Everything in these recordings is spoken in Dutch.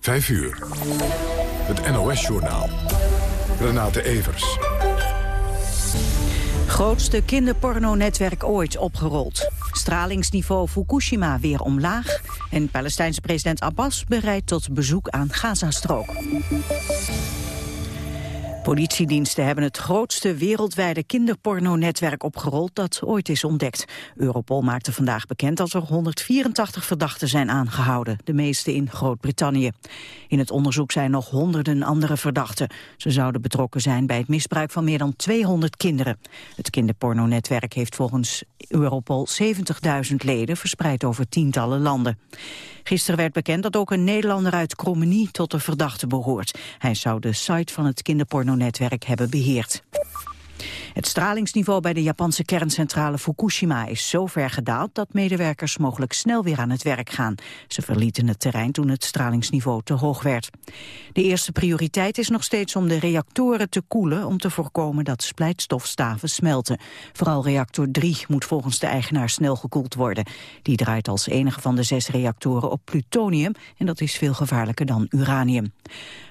5 uur. Het NOS-journaal. Renate Evers. Grootste kinderporno-netwerk ooit opgerold. Stralingsniveau Fukushima weer omlaag. En Palestijnse president Abbas bereidt tot bezoek aan Gazastrook. Politiediensten hebben het grootste wereldwijde kinderporno-netwerk opgerold dat ooit is ontdekt. Europol maakte vandaag bekend dat er 184 verdachten zijn aangehouden, de meeste in Groot-Brittannië. In het onderzoek zijn nog honderden andere verdachten. Ze zouden betrokken zijn bij het misbruik van meer dan 200 kinderen. Het kinderporno-netwerk heeft volgens Europol 70.000 leden, verspreid over tientallen landen. Gisteren werd bekend dat ook een Nederlander uit Krommenie tot de verdachte behoort. Hij zou de site van het kinderpornonetwerk hebben beheerd. Het stralingsniveau bij de Japanse kerncentrale Fukushima is zo ver gedaald dat medewerkers mogelijk snel weer aan het werk gaan. Ze verlieten het terrein toen het stralingsniveau te hoog werd. De eerste prioriteit is nog steeds om de reactoren te koelen om te voorkomen dat splijtstofstaven smelten. Vooral reactor 3 moet volgens de eigenaar snel gekoeld worden. Die draait als enige van de zes reactoren op plutonium en dat is veel gevaarlijker dan uranium.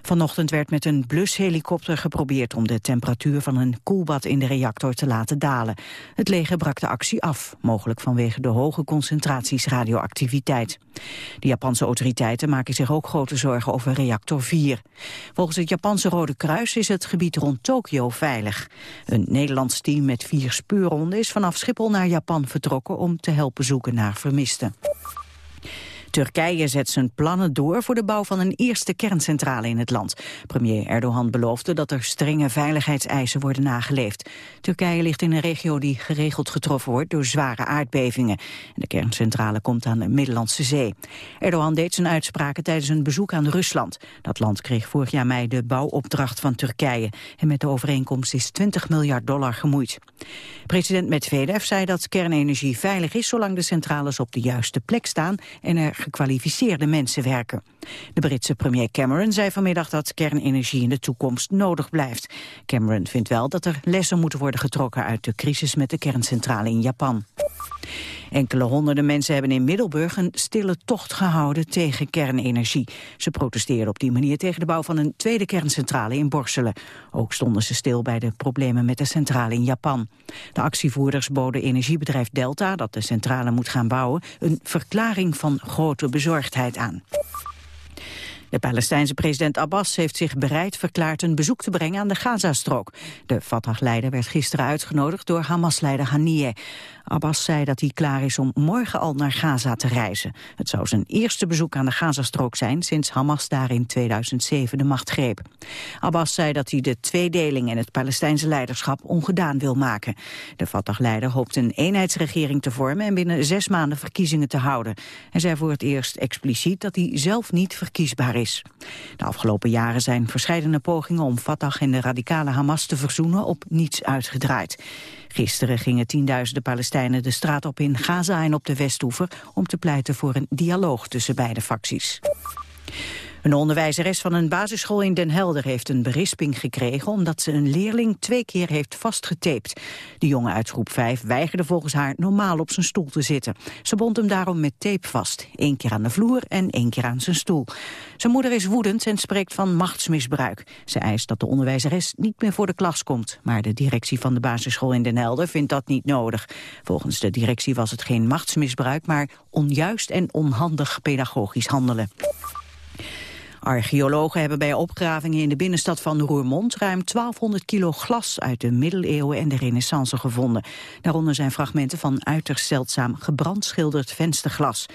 Vanochtend werd met een blushelikopter geprobeerd om de temperatuur van een koelbad in de reactor te laten dalen. Het leger brak de actie af, mogelijk vanwege de hoge concentraties radioactiviteit. De Japanse autoriteiten maken zich ook grote zorgen over reactor 4. Volgens het Japanse Rode Kruis is het gebied rond Tokio veilig. Een Nederlands team met vier speurhonden is vanaf Schiphol naar Japan vertrokken om te helpen zoeken naar vermisten. Turkije zet zijn plannen door voor de bouw van een eerste kerncentrale in het land. Premier Erdogan beloofde dat er strenge veiligheidseisen worden nageleefd. Turkije ligt in een regio die geregeld getroffen wordt door zware aardbevingen. En de kerncentrale komt aan de Middellandse Zee. Erdogan deed zijn uitspraken tijdens een bezoek aan Rusland. Dat land kreeg vorig jaar mei de bouwopdracht van Turkije. En met de overeenkomst is 20 miljard dollar gemoeid. President Medvedev zei dat kernenergie veilig is zolang de centrales op de juiste plek staan en er gekwalificeerde mensen werken. De Britse premier Cameron zei vanmiddag dat kernenergie in de toekomst nodig blijft. Cameron vindt wel dat er lessen moeten worden getrokken uit de crisis met de kerncentrale in Japan. Enkele honderden mensen hebben in Middelburg een stille tocht gehouden tegen kernenergie. Ze protesteerden op die manier tegen de bouw van een tweede kerncentrale in Borselen. Ook stonden ze stil bij de problemen met de centrale in Japan. De actievoerders boden energiebedrijf Delta, dat de centrale moet gaan bouwen, een verklaring van grote bezorgdheid aan. De Palestijnse president Abbas heeft zich bereid verklaard een bezoek te brengen aan de Gazastrook. De Fatah-leider werd gisteren uitgenodigd door Hamas-leider Haniyeh. Abbas zei dat hij klaar is om morgen al naar Gaza te reizen. Het zou zijn eerste bezoek aan de Gazastrook zijn sinds Hamas daar in 2007 de macht greep. Abbas zei dat hij de tweedeling en het Palestijnse leiderschap ongedaan wil maken. De Fatah-leider hoopt een eenheidsregering te vormen en binnen zes maanden verkiezingen te houden. Hij zei voor het eerst expliciet dat hij zelf niet verkiesbaar is. De afgelopen jaren zijn verschillende pogingen om Fatah en de radicale Hamas te verzoenen op niets uitgedraaid. Gisteren gingen tienduizenden Palestijnen de straat op in Gaza en op de Westoever om te pleiten voor een dialoog tussen beide facties. Een onderwijzeres van een basisschool in Den Helder heeft een berisping gekregen omdat ze een leerling twee keer heeft vastgetaped. De jongen uit groep 5 weigerde volgens haar normaal op zijn stoel te zitten. Ze bond hem daarom met tape vast, één keer aan de vloer en één keer aan zijn stoel. Zijn moeder is woedend en spreekt van machtsmisbruik. Ze eist dat de onderwijzeres niet meer voor de klas komt, maar de directie van de basisschool in Den Helder vindt dat niet nodig. Volgens de directie was het geen machtsmisbruik, maar onjuist en onhandig pedagogisch handelen. Archeologen hebben bij opgravingen in de binnenstad van Roermond ruim 1200 kilo glas uit de middeleeuwen en de renaissance gevonden. Daaronder zijn fragmenten van uiterst zeldzaam gebrandschilderd vensterglas.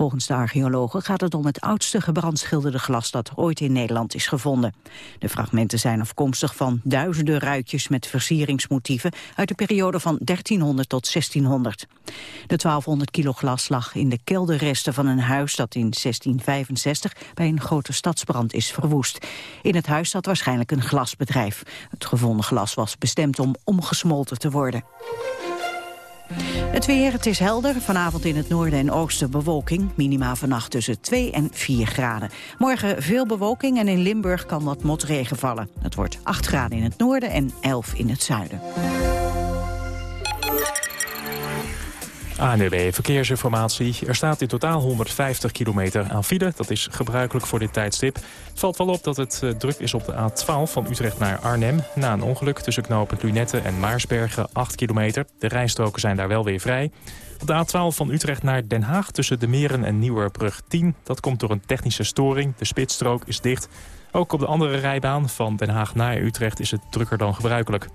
Volgens de archeologen gaat het om het oudste gebrandschilderde glas dat ooit in Nederland is gevonden. De fragmenten zijn afkomstig van duizenden ruitjes met versieringsmotieven uit de periode van 1300 tot 1600. De 1200 kilo glas lag in de kelderresten van een huis dat in 1665 bij een grote stadsbrand is verwoest. In het huis zat waarschijnlijk een glasbedrijf. Het gevonden glas was bestemd om omgesmolten te worden. Het weer, het is helder. Vanavond in het noorden en oosten bewolking. Minima vannacht tussen 2 en 4 graden. Morgen veel bewolking en in Limburg kan wat motregen vallen. Het wordt 8 graden in het noorden en 11 in het zuiden. ANUB Verkeersinformatie. Er staat in totaal 150 kilometer aan file. Dat is gebruikelijk voor dit tijdstip. Het valt wel op dat het uh, druk is op de A12 van Utrecht naar Arnhem. Na een ongeluk tussen knooppunt Lunette en Maarsbergen 8 kilometer. De rijstroken zijn daar wel weer vrij. Op de A12 van Utrecht naar Den Haag tussen de Meren en Nieuwerbrug 10. Dat komt door een technische storing. De spitsstrook is dicht. Ook op de andere rijbaan van Den Haag naar Utrecht is het drukker dan gebruikelijk.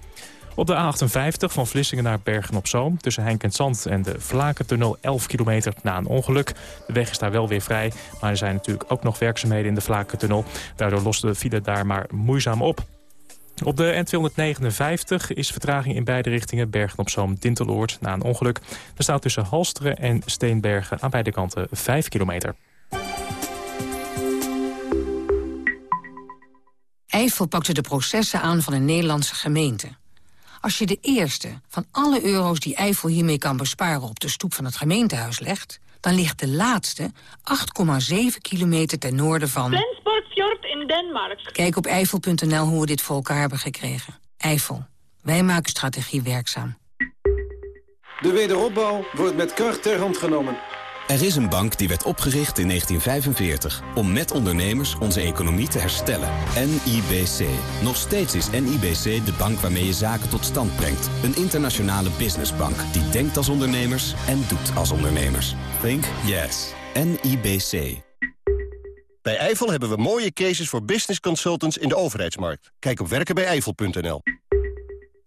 Op de A58 van Vlissingen naar Bergen-op-Zoom... tussen Henk en Zand en de Vlakentunnel 11 kilometer na een ongeluk. De weg is daar wel weer vrij, maar er zijn natuurlijk ook nog werkzaamheden in de Vlakentunnel. Daardoor lost de file daar maar moeizaam op. Op de N259 is vertraging in beide richtingen Bergen-op-Zoom-Dinteloord na een ongeluk. Er staat tussen Halsteren en Steenbergen aan beide kanten 5 kilometer. Eiffel pakte de processen aan van een Nederlandse gemeente. Als je de eerste van alle euro's die Eiffel hiermee kan besparen... op de stoep van het gemeentehuis legt... dan ligt de laatste 8,7 kilometer ten noorden van... Flensborgfjord in Denemarken. Kijk op eiffel.nl hoe we dit voor elkaar hebben gekregen. Eiffel. Wij maken strategie werkzaam. De wederopbouw wordt met kracht ter hand genomen. Er is een bank die werd opgericht in 1945 om met ondernemers onze economie te herstellen. NIBC. Nog steeds is NIBC de bank waarmee je zaken tot stand brengt. Een internationale businessbank die denkt als ondernemers en doet als ondernemers. Think yes. NIBC. Bij Eiffel hebben we mooie cases voor business consultants in de overheidsmarkt. Kijk op werkenbijeifel.nl.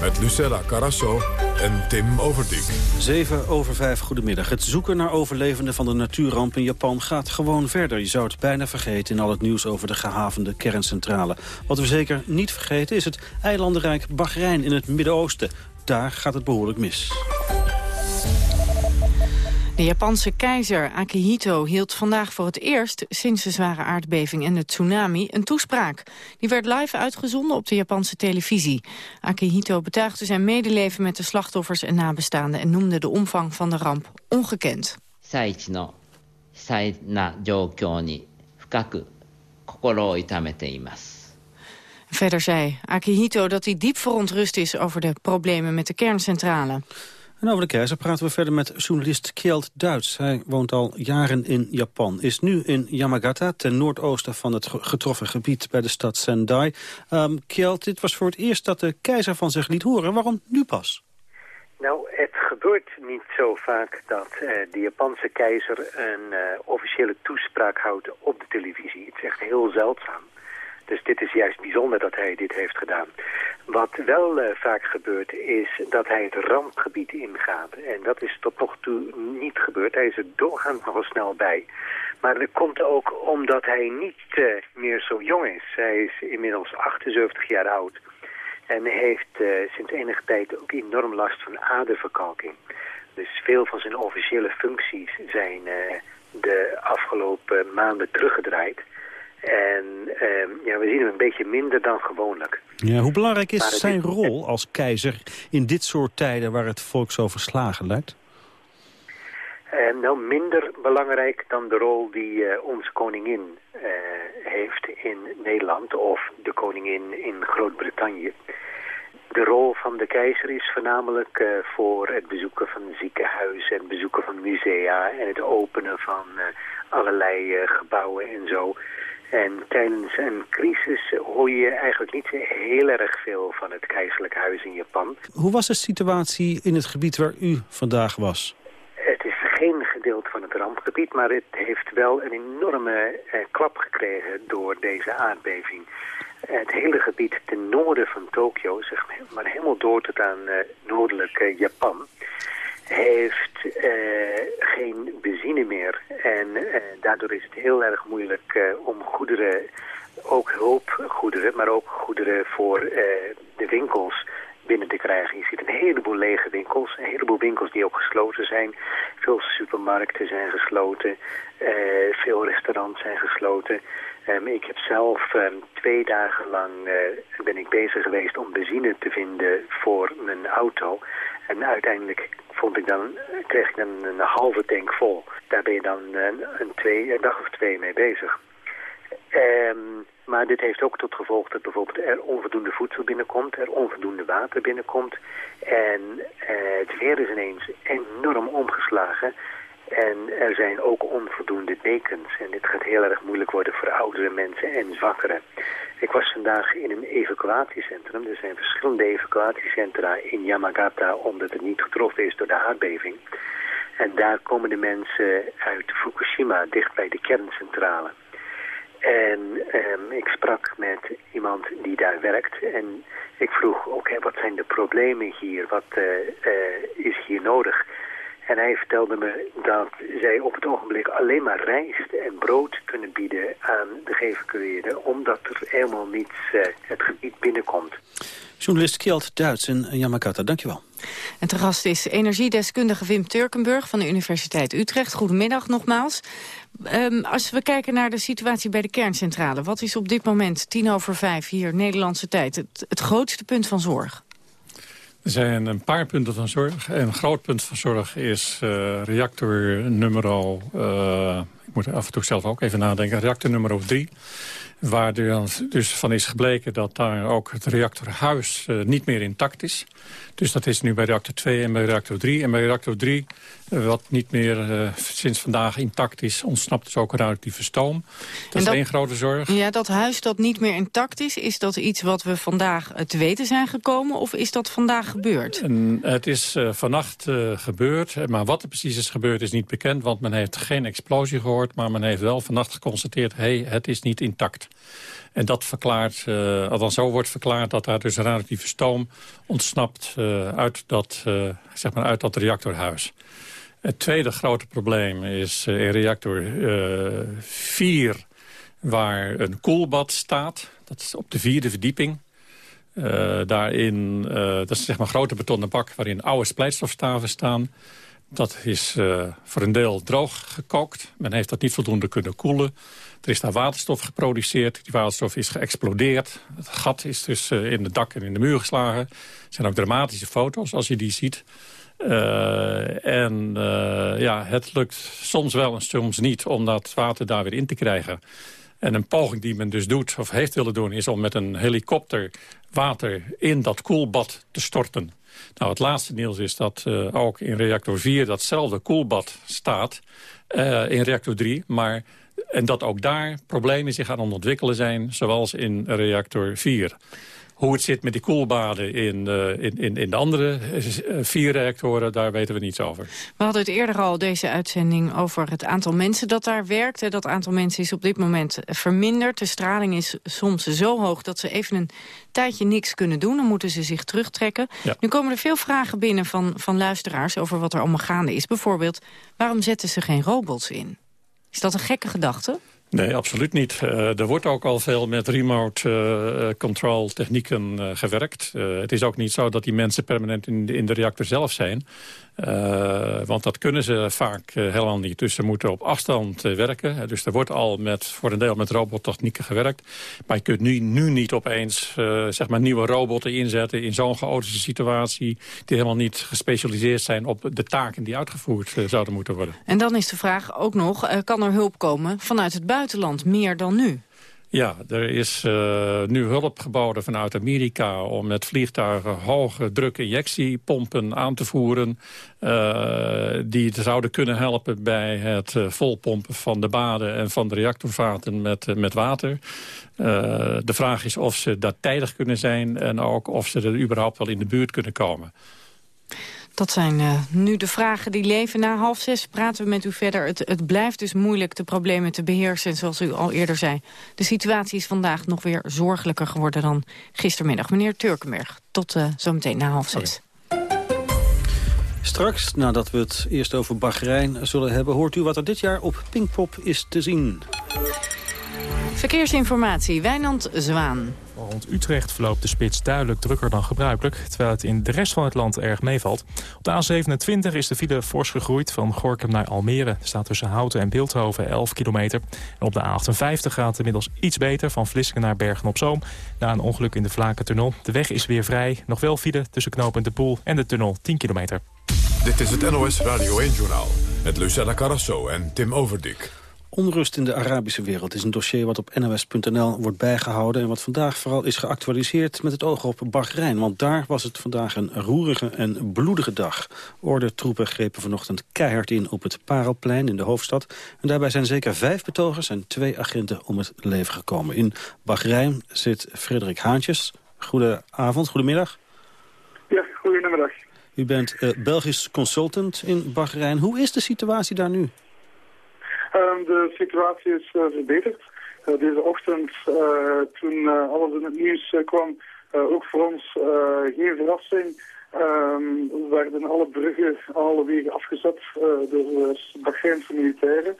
Met Lucella Carasso en Tim Overdijk. 7 over 5, goedemiddag. Het zoeken naar overlevenden van de natuurramp in Japan gaat gewoon verder. Je zou het bijna vergeten in al het nieuws over de gehavende kerncentrale. Wat we zeker niet vergeten is het eilandenrijk Bahrein in het Midden-Oosten. Daar gaat het behoorlijk mis. De Japanse keizer Akihito hield vandaag voor het eerst sinds de zware aardbeving en de tsunami een toespraak. Die werd live uitgezonden op de Japanse televisie. Akihito betuigde zijn medeleven met de slachtoffers en nabestaanden en noemde de omvang van de ramp ongekend. Verder zei Akihito dat hij diep verontrust is over de problemen met de kerncentrale. En over de keizer praten we verder met journalist Kjeld Duits. Hij woont al jaren in Japan. Is nu in Yamagata, ten noordoosten van het getroffen gebied bij de stad Sendai. Um, Kjeld, dit was voor het eerst dat de keizer van zich liet horen. Waarom nu pas? Nou, het gebeurt niet zo vaak dat uh, de Japanse keizer een uh, officiële toespraak houdt op de televisie. Het is echt heel zeldzaam. Dus dit is juist bijzonder dat hij dit heeft gedaan. Wat wel uh, vaak gebeurt is dat hij het rampgebied ingaat. En dat is tot nog toe niet gebeurd. Hij is er doorgaans nogal snel bij. Maar dat komt ook omdat hij niet uh, meer zo jong is. Hij is inmiddels 78 jaar oud. En heeft uh, sinds enige tijd ook enorm last van aderverkalking. Dus veel van zijn officiële functies zijn de afgelopen maanden teruggedraaid. En uh, ja, we zien hem een beetje minder dan gewoonlijk. Ja, hoe belangrijk is zijn rol als keizer in dit soort tijden waar het volk zo verslagen lijkt? Uh, nou, minder belangrijk dan de rol die uh, onze koningin uh, heeft in Nederland of de koningin in Groot-Brittannië. De rol van de keizer is voornamelijk voor het bezoeken van ziekenhuizen en bezoeken van musea en het openen van allerlei gebouwen en zo. En tijdens een crisis hoor je eigenlijk niet heel erg veel van het keizerlijk huis in Japan. Hoe was de situatie in het gebied waar u vandaag was? Het is geen gedeelte van het rampgebied, maar het heeft wel een enorme eh, klap gekregen door deze aardbeving. Het hele gebied ten noorden van Tokio, zeg maar helemaal door tot aan uh, noordelijk Japan heeft uh, geen benzine meer. En uh, daardoor is het heel erg moeilijk uh, om goederen, ook hulpgoederen, maar ook goederen voor de winkels binnen te krijgen. Je ziet een heleboel lege winkels, een heleboel winkels die ook gesloten zijn. Veel supermarkten zijn gesloten, veel restaurants zijn gesloten. Um, ik heb zelf um, twee dagen lang uh, ben ik bezig geweest om benzine te vinden voor mijn auto. En uiteindelijk vond ik dan, kreeg ik dan een halve tank vol. Daar ben je dan een, een, twee, een dag of twee mee bezig. Um, maar dit heeft ook tot gevolg dat bijvoorbeeld er onvoldoende voedsel binnenkomt, er onvoldoende water binnenkomt. En uh, het weer is ineens enorm omgeslagen. En er zijn ook onvoldoende dekens. En dit gaat heel erg moeilijk worden voor oudere mensen en zwakkeren. Ik was vandaag in een evacuatiecentrum. Er zijn verschillende evacuatiecentra in Yamagata... omdat het niet getroffen is door de aardbeving. En daar komen de mensen uit Fukushima, dicht bij de kerncentrale. En um, ik sprak met iemand die daar werkt. En ik vroeg, oké, wat zijn de problemen hier? Wat uh, uh, is hier nodig? En hij vertelde me dat zij op het ogenblik alleen maar rijst en brood kunnen bieden aan de geëvacueerden, omdat er helemaal niets uh, het gebied binnenkomt. Journalist Kjeld Duits in Yamakata, dankjewel. En te gast is energiedeskundige Wim Turkenburg van de Universiteit Utrecht. Goedemiddag nogmaals. Um, als we kijken naar de situatie bij de kerncentrale... wat is op dit moment, tien over vijf hier, Nederlandse tijd... het, het grootste punt van zorg? Er zijn een paar punten van zorg. Een groot punt van zorg is uh, reactor nummer... Ik moet af en toe zelf ook even nadenken. Reactor nummer 3. Waar dus van is gebleken dat daar ook het reactorhuis uh, niet meer intact is. Dus dat is nu bij reactor 2 en bij reactor 3. En bij reactor 3, uh, wat niet meer uh, sinds vandaag intact is... ontsnapt dus ook radioactieve stoom. Dat, dat is één grote zorg. Ja, dat huis dat niet meer intact is... is dat iets wat we vandaag te weten zijn gekomen... of is dat vandaag gebeurd? En het is vannacht gebeurd. Maar wat er precies is gebeurd is niet bekend... want men heeft geen explosie gehoord... maar men heeft wel vannacht geconstateerd... hé, hey, het is niet intact. En dat verklaart, uh, althans zo wordt verklaard dat daar dus radioactieve stoom ontsnapt uh, uit, dat, uh, zeg maar uit dat reactorhuis. Het tweede grote probleem is in reactor 4 waar een koelbad staat. Dat is op de vierde verdieping. daarin, dat is zeg maar een grote betonnen bak waarin oude splijtstofstaven staan. Dat is voor een deel droog gekookt. Men heeft dat niet voldoende kunnen koelen. Er is daar waterstof geproduceerd. Die waterstof is geëxplodeerd. Het gat is dus uh, in het dak en in de muur geslagen. Er zijn ook dramatische foto's als je die ziet. Uh, en ja, het lukt soms wel en soms niet om dat water daar weer in te krijgen. En een poging die men dus doet, of heeft willen doen... is om met een helikopter water in dat koelbad te storten. Nou, het laatste nieuws is dat uh, ook in reactor 4 datzelfde koelbad staat... Uh, in reactor 3, maar en dat ook daar problemen zich aan ontwikkelen zijn, zoals in reactor 4. Hoe het zit met die koelbaden in, uh, in, in, in, de andere uh, vier reactoren, daar weten we niets over. We hadden het eerder al, deze uitzending, over het aantal mensen dat daar werkt. Dat aantal mensen is op dit moment verminderd. De straling is soms zo hoog dat ze even een tijdje niks kunnen doen. Dan moeten ze zich terugtrekken. Ja. Nu komen er veel vragen binnen van, van luisteraars over wat er allemaal gaande is. Bijvoorbeeld, waarom zetten ze geen robots in? Is dat een gekke gedachte? Nee, absoluut niet. Uh, er wordt ook al veel met remote uh, control technieken gewerkt. het is ook niet zo dat die mensen permanent in de, in de reactor zelf zijn. Want dat kunnen ze vaak helemaal niet. Dus ze moeten op afstand werken. dus er wordt al met, voor een deel met robottechnieken gewerkt. Maar je kunt nu, nu niet opeens zeg maar nieuwe robotten inzetten... in zo'n chaotische situatie... die helemaal niet gespecialiseerd zijn op de taken die uitgevoerd zouden moeten worden. En dan is de vraag ook nog, kan er hulp komen vanuit het buitenland meer dan nu? Ja, er is uh, nu hulp geboden vanuit Amerika om met vliegtuigen hoge druk injectiepompen aan te voeren. Uh, die zouden kunnen helpen bij het uh, volpompen van de baden en van de reactorvaten met, met water. de vraag is of ze dat tijdig kunnen zijn en ook of ze er überhaupt wel in de buurt kunnen komen. Dat zijn uh, nu de vragen die leven. Na half zes praten we met u verder. Het, het blijft dus moeilijk de problemen te beheersen. Zoals u al eerder zei. De situatie is vandaag nog weer zorgelijker geworden dan gistermiddag. Meneer Turkenberg, tot uh, zometeen na half zes. Straks, nadat we het eerst over Bahrein zullen hebben... hoort u wat er dit jaar op Pinkpop is te zien. Verkeersinformatie, Wijnand Zwaan. Rond Utrecht verloopt de spits duidelijk drukker dan gebruikelijk... terwijl het in de rest van het land erg meevalt. Op de A27 is de file fors gegroeid van Gorkum naar Almere. Er staat tussen Houten en Beeldhoven 11 kilometer. En op de A58 gaat het inmiddels iets beter van Vlissingen naar Bergen-op-Zoom... na een ongeluk in de Vlakentunnel. De weg is weer vrij. Nog wel file tussen knooppunt De Poel en de tunnel 10 kilometer. Dit is het NOS Radio 1-journaal met Lucella Carrasso en Tim Overdik. Onrust in de Arabische wereld is een dossier wat op nos.nl wordt bijgehouden... en wat vandaag vooral is geactualiseerd met het oog op Bahrein. Want daar was het vandaag een roerige en bloedige dag. Ordentroepen grepen vanochtend keihard in op het Parelplein in de hoofdstad. En daarbij zijn zeker vijf betogers en twee agenten om het leven gekomen. In Bahrein zit Frederik Haantjes. Goedenavond, goedemiddag. Ja, goedemiddag. U bent uh, Belgisch consultant in Bahrein. Hoe is de situatie daar nu? Um, de situatie is uh, verbeterd. Uh, deze ochtend, toen alles in het nieuws kwam, ook voor ons geen verrassing. Um, werden alle bruggen, alle wegen afgezet door de Bahreinse militairen.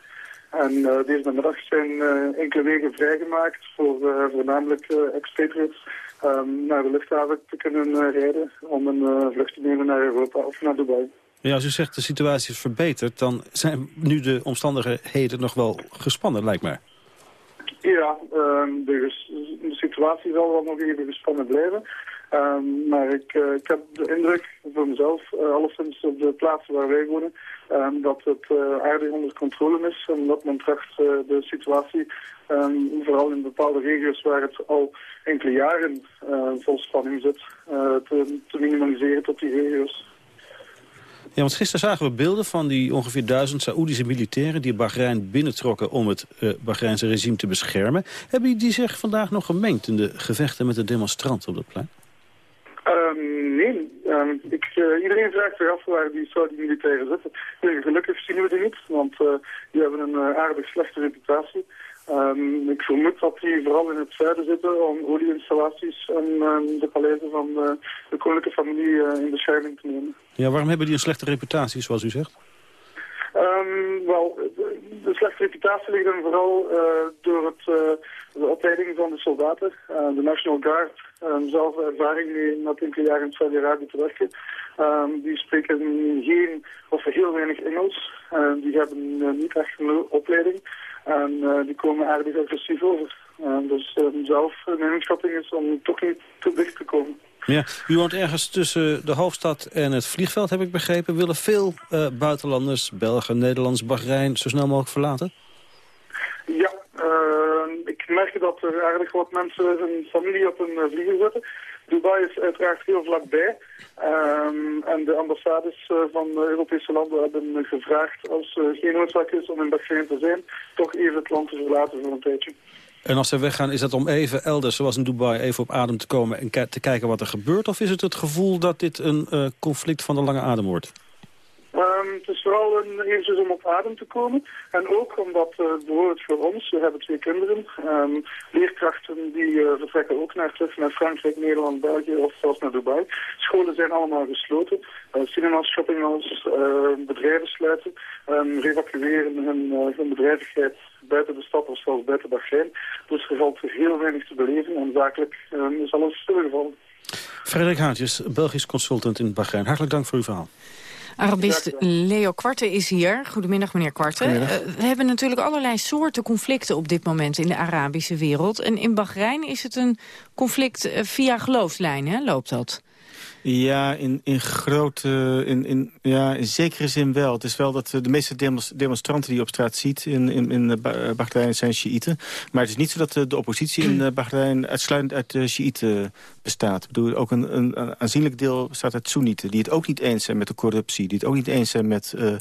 En uh, deze middag zijn uh, enkele wegen vrijgemaakt voor uh, voornamelijk expatriates um, naar de luchthaven te kunnen rijden om een vlucht te nemen naar Europa of naar Dubai. Ja, als u zegt de situatie is verbeterd, dan zijn nu de omstandigheden nog wel gespannen, lijkt mij. Ja, ehm, de, de, situatie zal wel nog even gespannen blijven. Um, maar ik, uh, ik heb de indruk voor mezelf, uh, alleszins op de plaatsen waar wij wonen, um, dat het uh, aardig onder controle is. En dat men tracht de situatie, vooral in bepaalde regio's waar het al enkele jaren vol spanning zit, te minimaliseren tot die regio's. Ja, want gisteren zagen we beelden van die ongeveer duizend Saoedische militairen... die Bahrein binnentrokken om het uh, Bahreinse regime te beschermen. Hebben die zich vandaag nog gemengd in de gevechten met de demonstranten op dat plein? Um, nee, um, ik, uh, iedereen vraagt zich af waar die Saudi-militairen zitten. gelukkig zien we die niet, want uh, die hebben een aardig slechte reputatie. Um, ik vermoed dat die vooral in het zuiden zitten om olieinstallaties en de paleizen van de koninklijke familie in bescherming te nemen. Ja, waarom hebben die een slechte reputatie, zoals u zegt? Um, wel, de, slechte reputatie ligt dan vooral uh, door het, uh, de opleiding van de soldaten. De National Guard, zelf ervaring mee met enkele jaren in Saudi-Arabië te werken. Die spreken geen of heel weinig Engels. die hebben niet echt een opleiding. En die komen aardig agressief over. dus zelf, mijn inschatting is om toch niet te dicht te komen. Ja, u woont ergens tussen de hoofdstad en het vliegveld, heb ik begrepen. Willen veel uh, buitenlanders, Belgen, Nederlands, Bahrein, zo snel mogelijk verlaten? Ja, ik merk dat er eigenlijk wat mensen hun familie op een vlieger zetten. Dubai is uiteraard heel vlakbij. Um, en de ambassades uh, van de Europese landen hebben gevraagd, als er geen noodzaak is om in Bahrein te zijn, toch even het land te verlaten voor een tijdje. En als ze weggaan, is dat om even elders, zoals in Dubai, even op adem te komen en te kijken wat er gebeurt? Of is het het gevoel dat dit een conflict van de lange adem wordt? Um, het is vooral een, eventjes om op adem te komen. En ook omdat, uh, bijvoorbeeld voor ons, we hebben twee kinderen. Um, leerkrachten die uh, vertrekken ook naar terug naar Frankrijk, Nederland, België of zelfs naar Dubai. Scholen zijn allemaal gesloten. Uh, cinemas, shoppingmalls, bedrijven sluiten. Um, revacueren hun, hun bedrijvigheid buiten de stad of zelfs buiten Bahrein. Dus er valt heel weinig te beleven en zakelijk is alles stilgevallen. Frederik Haantjes, Belgisch consultant in Bahrein. Hartelijk dank voor uw verhaal. Arabist Leo Kwarte is hier. Goedemiddag, meneer Kwarte. Uh, we hebben natuurlijk allerlei soorten conflicten op dit moment in de Arabische wereld. En in Bahrein is het een conflict uh, via geloofslijnen, loopt dat? Ja, in, in grote, in, in, ja, in zekere zin wel. Het is wel dat de meeste demonstranten die je op straat ziet in, in, in Bahrein zijn Shiiten. Maar het is niet zo dat de, oppositie in Bahrein uitsluitend uit de bestaat. Ik bedoel, ook een, een, aanzienlijk deel bestaat uit Soenieten. Die het ook niet eens zijn met de corruptie. Die het ook niet eens zijn met uh,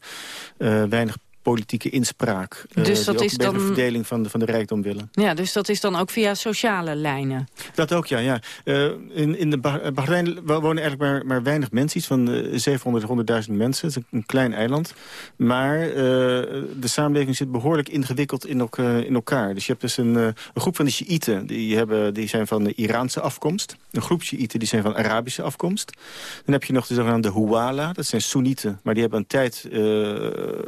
uh, weinig politieke inspraak. Eh, dus dat is dan de verdeling van de, van de rijkdom willen. Ja, dus dat is dan ook via sociale lijnen. Dat ook, ja. ja. Uh, in, in de Bahrein wonen eigenlijk maar, maar weinig mensen, iets van uh, 700, 100.000 mensen. Het is een, klein eiland. Maar de samenleving zit behoorlijk ingewikkeld in, in elkaar. Dus je hebt dus een, een groep van de Shiiten, die, hebben, die zijn van de Iraanse afkomst. Een groep Shiiten, die zijn van Arabische afkomst. Dan heb je nog de zogenaamde Huwala, dat zijn Soenieten. Maar die hebben een tijd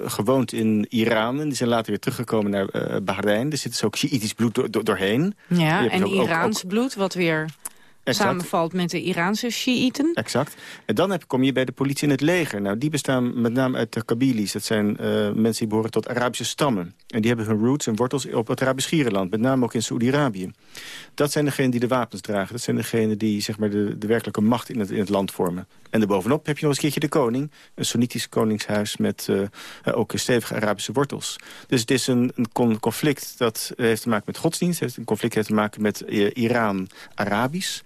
gewoond in in Iran. En die zijn later weer teruggekomen naar uh, Bahrein. Er zit dus ook Shiïtisch bloed doorheen. Ja, en Iraans bloed, wat weer Exact. samenvalt met de Iraanse Shiiten. Exact. En dan heb, kom je bij de politie en het leger. Nou, die bestaan met name uit de Kabylis. Dat zijn uh, mensen die behoren tot Arabische stammen. En die hebben hun roots en wortels op het Arabisch Gierenland. Met name ook in Saoedi-Arabië. Dat zijn degenen die de wapens dragen. Dat zijn degenen die zeg maar, de, de werkelijke macht in het, in het land vormen. En daarbovenop heb je nog eens een keertje de koning. Een Soenitisch koningshuis met uh, ook stevige Arabische wortels. Dus het is een, een conflict dat heeft te maken met godsdienst. Het heeft een conflict heeft te maken met uh, Iran-Arabisch.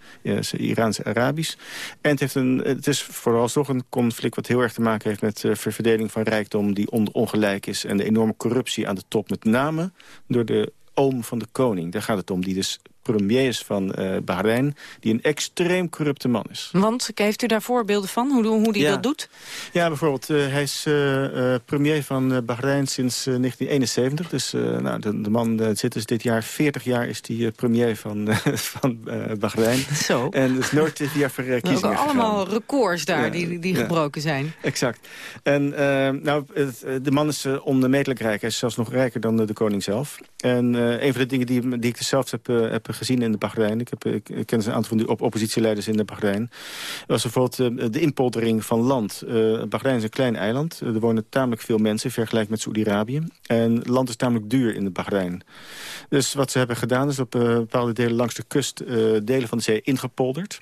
Iraans-Arabisch. En het, heeft een, het is vooralsnog een conflict wat heel erg te maken heeft... met uh, ververdeling van rijkdom die on ongelijk is... en de enorme corruptie aan de top. Met name door de oom van de koning. Daar gaat het om, die dus premier is van uh, Bahrein... die een extreem corrupte man is. Want, heeft u daar voorbeelden van, hoe, hoe die dat doet? Ja, bijvoorbeeld, uh, hij is uh, premier van Bahrein sinds 1971. Dus nou, de, de man zit dus dit jaar, 40 jaar is hij premier van, van Bahrein. Zo. En is nooit via verkiezingen nou, allemaal records daar die, die gebroken zijn. Exact. En nou, de man is onmetelijk rijk. Hij is zelfs nog rijker dan de, koning zelf. En een van de dingen die, die ik zelf heb, heb gezien in de Bahrein. Ik, heb, ik, ken een aantal van die op oppositieleiders in de Bahrein. was bijvoorbeeld uh, de inpoldering van land. Uh, Bahrein is een klein eiland. er wonen tamelijk veel mensen vergelijk met Saoedi-Arabië. En land is tamelijk duur in de Bahrein. Dus wat ze hebben gedaan is op bepaalde delen langs de kust... delen van de zee ingepolderd.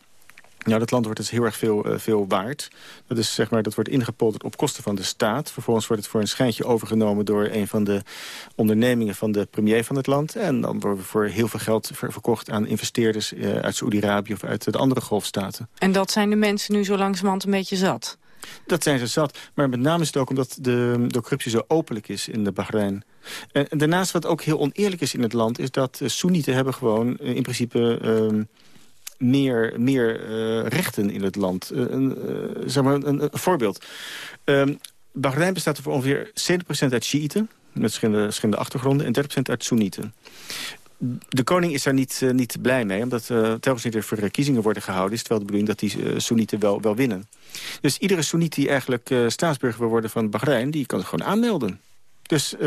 Nou, dat land wordt dus heel erg veel, uh, veel waard. Dat, is, zeg maar, dat wordt ingepolderd op kosten van de staat. Vervolgens wordt het voor een schijntje overgenomen... door een van de ondernemingen van de premier van het land. En dan worden we voor heel veel geld verkocht aan investeerders... Uh, uit Saoedi-Arabië of uit de andere golfstaten. En dat zijn de mensen nu zo langzamerhand een beetje zat? Dat zijn ze zat. Maar met name is het ook omdat de, de corruptie zo openlijk is in de Bahrein. En, daarnaast wat ook heel oneerlijk is in het land... is dat uh, Soenieten hebben gewoon in principe... Ehm, meer, meer uh, rechten in het land. Uh, een, uh, zeg maar een, voorbeeld. Um, Bahrein bestaat er voor ongeveer 70% uit Shiiten... met verschillende, achtergronden... en 30% uit Soenieten. De koning is daar niet, niet blij mee, omdat uh, telkens niet er verkiezingen worden gehouden... is wel de bedoeling dat die uh, Soenieten wel, wel winnen. Dus iedere Soeniet die eigenlijk staatsburger wil worden van Bahrein... die kan zich gewoon aanmelden. Dus uh,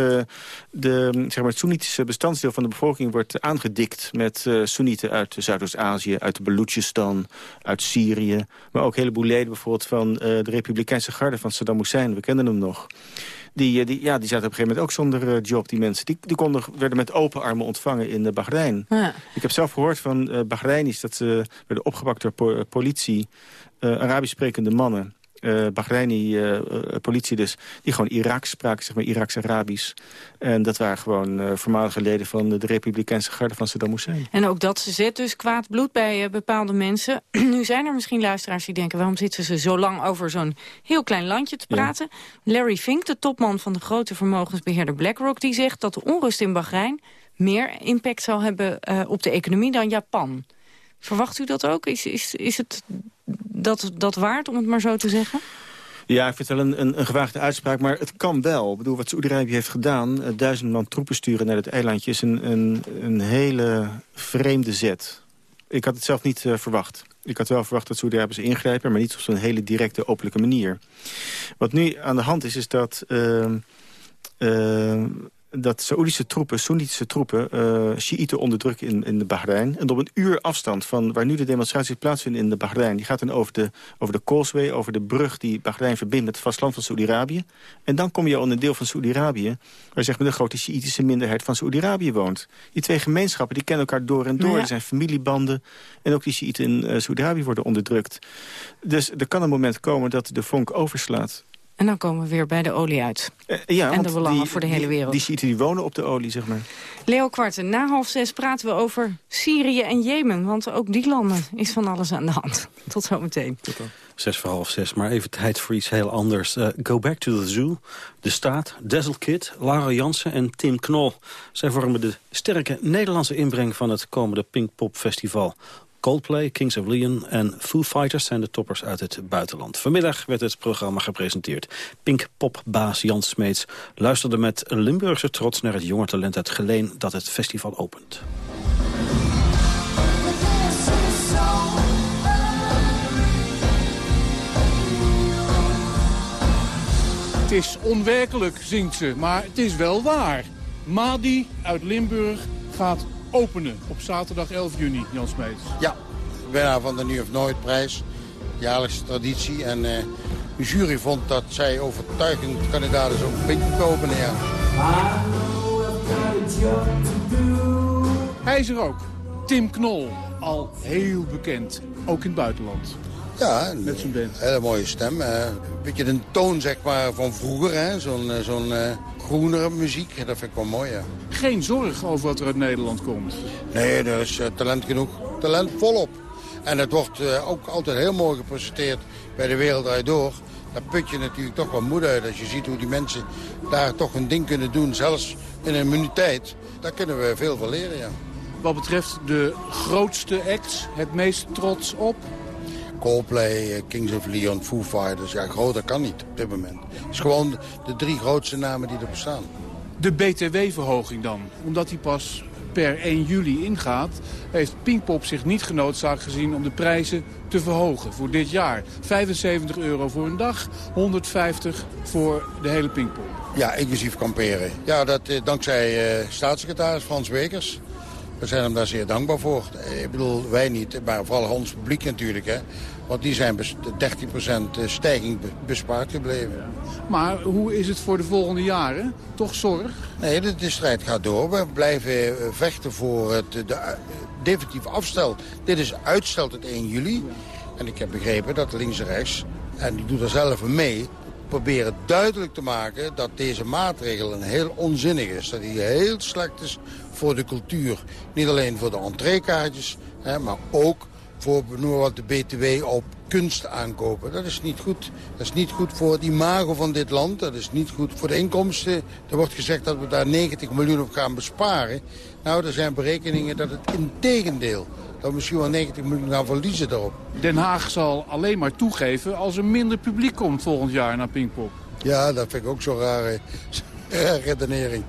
de, zeg maar, het Soenitische bestandsdeel van de bevolking wordt aangedikt... met uh, Soenieten uit Zuidoost-Azië, uit Balochistan, uit Syrië. Maar ook een heleboel leden bijvoorbeeld van uh, de Republikeinse garde van Saddam Hussein. We kennen hem nog. Die, die, ja, die zaten op een gegeven moment ook zonder job, die mensen. Die, die konden, werden met open armen ontvangen in Bahrein. Ja. Ik heb zelf gehoord van Bahrainis dat ze werden opgepakt door po politie... Arabisch sprekende mannen uh, Bahreini uh, politie dus, die gewoon Iraks spraken, zeg maar Iraks-Arabisch. En dat waren gewoon voormalige leden van de, de Republikeinse garde van Saddam Hussein. En ook dat zet dus kwaad bloed bij bepaalde mensen. nu zijn er misschien luisteraars die denken, waarom zitten ze zo lang over zo'n heel klein landje te praten? Larry Fink, de topman van de grote vermogensbeheerder BlackRock, die zegt dat de onrust in Bahrein meer impact zal hebben op de economie dan Japan. Verwacht u dat ook? Is, is, is het dat, dat waard, om het maar zo te zeggen? Ja, ik vind het wel een, een, een gewaagde uitspraak, maar het kan wel. Ik bedoel, wat Saoedi-Arabië heeft gedaan, uh, duizend man troepen sturen naar het eilandje... is een, een, een hele vreemde zet. Ik had het zelf niet uh, verwacht. Ik had wel verwacht dat Saoedi-Arabië ze ingrijpen... maar niet op zo'n hele directe, openlijke manier. Wat nu aan de hand is, is dat... Uh, dat Saoedische troepen, Soenitische troepen, uh, Shiiten onderdrukken in, in de Bahrein. En op een uur afstand van waar nu de demonstraties plaatsvinden in de Bahrein... die gaat dan over de, over de causeway, over de brug die Bahrein verbindt met het vastland van Saoedi-Arabië. En dan kom je al in een deel van Saoedi-Arabië... waar zeg maar de grote Shiïtische minderheid van Saoedi-Arabië woont. Die twee gemeenschappen die kennen elkaar door en door. Ja. Er zijn familiebanden. En ook die Shiiten in uh, Saoedi-Arabië worden onderdrukt. Dus er kan een moment komen dat de vonk overslaat. En dan komen we weer bij de olie uit. Uh, ja, en de belangen voor de hele wereld. Die Shiiten die wonen op de olie, zeg maar. Leo Kwarten, na half zes praten we over Syrië en Jemen. Want ook die landen is van alles aan de hand. Tot zometeen. Tot dan. Zes voor half zes, maar even tijd voor iets heel anders. Uh, go Back to the Zoo, De Staat, Dazzle Kid, Lara Jansen en Tim Knol. Zij vormen de sterke Nederlandse inbreng van het komende Pinkpop Festival. Coldplay, Kings of Leon en Foo Fighters zijn de toppers uit het buitenland. Vanmiddag werd het programma gepresenteerd. Pink baas Jan Smeets luisterde met Limburgse trots naar het jonge talent uit Geleen dat het festival opent. Het is onwerkelijk, zingt ze, maar het is wel waar. Madi uit Limburg gaat openen op zaterdag 11 juni, Jan Smeets. Ja, winnaar van de Nu of Nooit prijs. Jaarlijkse traditie. En uh, de jury vond dat zij overtuigend kandidaat is om pink te openen. Ja. Hij is er ook. Tim Knol, al heel bekend, ook in het buitenland. Ja, met zijn band. hele mooie stem. Uh, een beetje de toon zeg maar, van vroeger, zo'n uh, zo'n groenere muziek. Dat vind ik wel mooi, ja. Geen zorg over wat er uit Nederland komt? Nee, er is talent genoeg. Talent volop. En het wordt ook altijd heel mooi gepresenteerd bij de Wereld Draait Door. Daar put je natuurlijk toch wel moed uit als je ziet hoe die mensen daar toch een ding kunnen doen. Zelfs in een minuut tijd. Daar kunnen we veel van leren, ja. Wat betreft de grootste acts, het meest trots op? Coldplay, Kings of Leon, Foo Fighters. Ja, groter kan niet op dit moment. Het is gewoon de drie grootste namen die er bestaan. De BTW-verhoging dan, omdat die pas per 1 juli ingaat... heeft Pinkpop zich niet genoodzaakt gezien om de prijzen te verhogen voor dit jaar. 75 euro voor een dag, 150 voor de hele Pinkpop. Ja, inclusief kamperen. Ja, dat eh, dankzij uh, staatssecretaris Frans Wekers. We zijn hem daar zeer dankbaar voor. Ik bedoel, wij niet, maar vooral ons publiek natuurlijk. Hè. Want die zijn 13% stijging bespaard gebleven. Maar hoe is het voor de volgende jaren? Toch zorg? Nee, de, de strijd gaat door. We blijven vechten voor het de, definitief afstel. Dit is uitstel tot 1 juli. En ik heb begrepen dat links en rechts, en die doet er zelf mee proberen duidelijk te maken dat deze maatregel een heel onzinnig is. Dat die heel slecht is voor de cultuur. Niet alleen voor de entreekaartjes, hè, maar ook voor wat de BTW op kunst aankopen. Dat is niet goed. Dat is niet goed voor het imago van dit land. Dat is niet goed voor de inkomsten. Er wordt gezegd dat we daar 90 miljoen op gaan besparen. Nou, er zijn berekeningen dat het in tegendeel dat we misschien wel 90 miljoen gaan verliezen daarop. Den Haag zal alleen maar toegeven als er minder publiek komt volgend jaar naar Pinkpop. Ja, dat vind ik ook zo'n rare, redenering.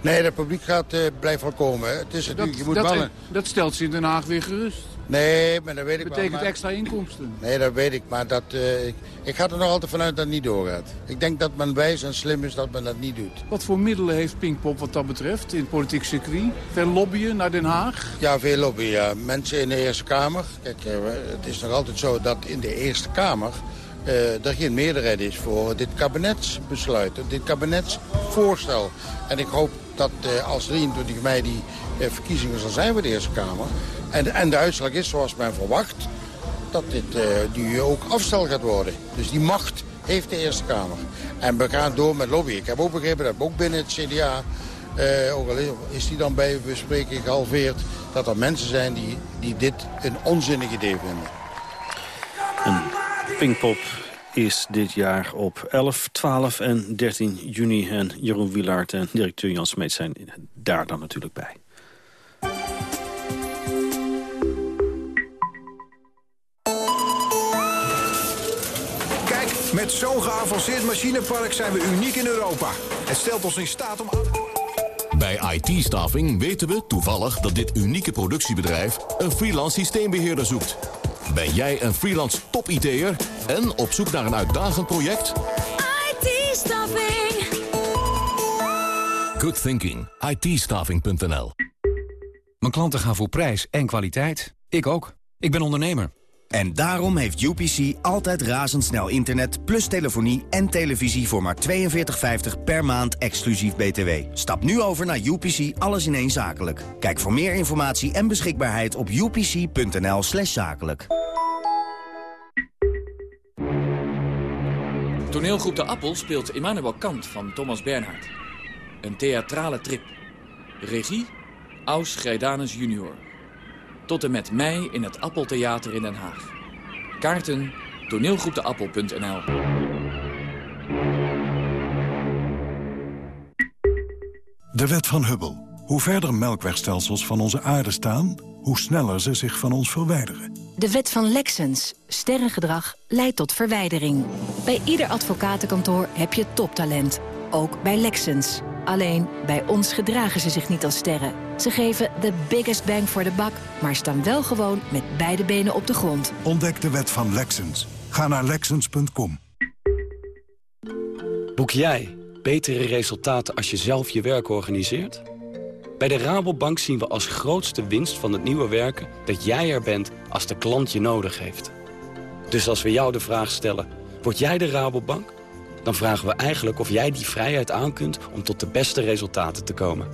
Nee, het publiek gaat uh, blijft wel komen. Het is dat, je moet dat, wel... dat stelt ze in Den Haag weer gerust. Nee, maar dat weet ik wel. Betekent extra inkomsten. Nee, dat weet ik. Maar dat, uh, ik, ik, ga er nog altijd vanuit dat het niet doorgaat. Ik denk dat men wijs en slim is dat men dat niet doet. Wat voor middelen heeft Pinkpop wat dat betreft in het politiek circuit? Veel lobbyen naar Den Haag? Ja, veel lobbyen. Ja. Mensen in de Eerste Kamer. Kijk, uh, het is nog altijd zo dat in de Eerste Kamer... Uh, er geen meerderheid is voor dit kabinetsbesluit, dit kabinetsvoorstel. En ik hoop dat uh, als 23 mei die uh, verkiezingen zal zijn voor de Eerste Kamer... En, en de uitslag is zoals men verwacht dat dit nu ook afstel gaat worden. Dus die macht heeft de Eerste Kamer. En we gaan door met lobby. Ik heb ook begrepen dat ook binnen het CDA... ook al is die dan bij bespreking gehalveerd... dat er mensen zijn die, die dit een onzinnig idee vinden. En Pinkpop is dit jaar op 11, 12 en 13 juni. En Jeroen Wielaert en directeur Jan Smeet zijn daar dan natuurlijk bij. Kijk, met zo'n geavanceerd machinepark zijn we uniek in Europa. Het stelt ons in staat om... Bij IT-staffing weten we toevallig dat dit unieke productiebedrijf... een freelance systeembeheerder zoekt. Ben jij een freelance top-IT'er en op zoek naar een uitdagend project? IT-staffing. Good thinking. it Mijn klanten gaan voor prijs en kwaliteit. Ik ook. Ik ben ondernemer. En daarom heeft UPC altijd razendsnel internet... plus telefonie en televisie voor maar 42,50 per maand exclusief BTW. Stap nu over naar UPC Alles in één Zakelijk. Kijk voor meer informatie en beschikbaarheid op upc.nl slash zakelijk. Toneelgroep De Appel speelt Emmanuel Kant van Thomas Bernhard. Een theatrale trip. Regie, Aus Grijdanus junior. Tot en met mei in het Appeltheater in Den Haag. Kaarten toneelgroepdeappel.nl De wet van Hubble. Hoe verder melkwegstelsels van onze aarde staan... hoe sneller ze zich van ons verwijderen. De wet van Lexens. Sterrengedrag leidt tot verwijdering. Bij ieder advocatenkantoor heb je toptalent. Ook bij Lexens. Alleen, bij ons gedragen ze zich niet als sterren. Ze geven de biggest bang for the buck, maar staan wel gewoon met beide benen op de grond. Ontdek de wet van Lexens. Ga naar Lexens.com. Boek jij betere resultaten als je zelf je werk organiseert? Bij de Rabobank zien we als grootste winst van het nieuwe werken... dat jij er bent als de klant je nodig heeft. Dus als we jou de vraag stellen, word jij de Rabobank? Dan vragen we eigenlijk of jij die vrijheid aankunt om tot de beste resultaten te komen.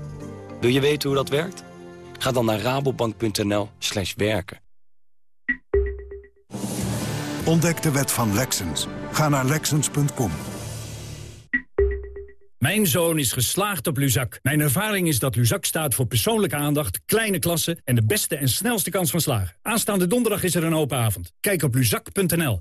Wil je weten hoe dat werkt? Ga dan naar rabobank.nl slash werken. Ontdek de wet van Lexens. Ga naar Lexens.com. Mijn zoon is geslaagd op Luzak. Mijn ervaring is dat Luzak staat voor persoonlijke aandacht, kleine klassen... en de beste en snelste kans van slagen. Aanstaande donderdag is er een open avond. Kijk op luzak.nl.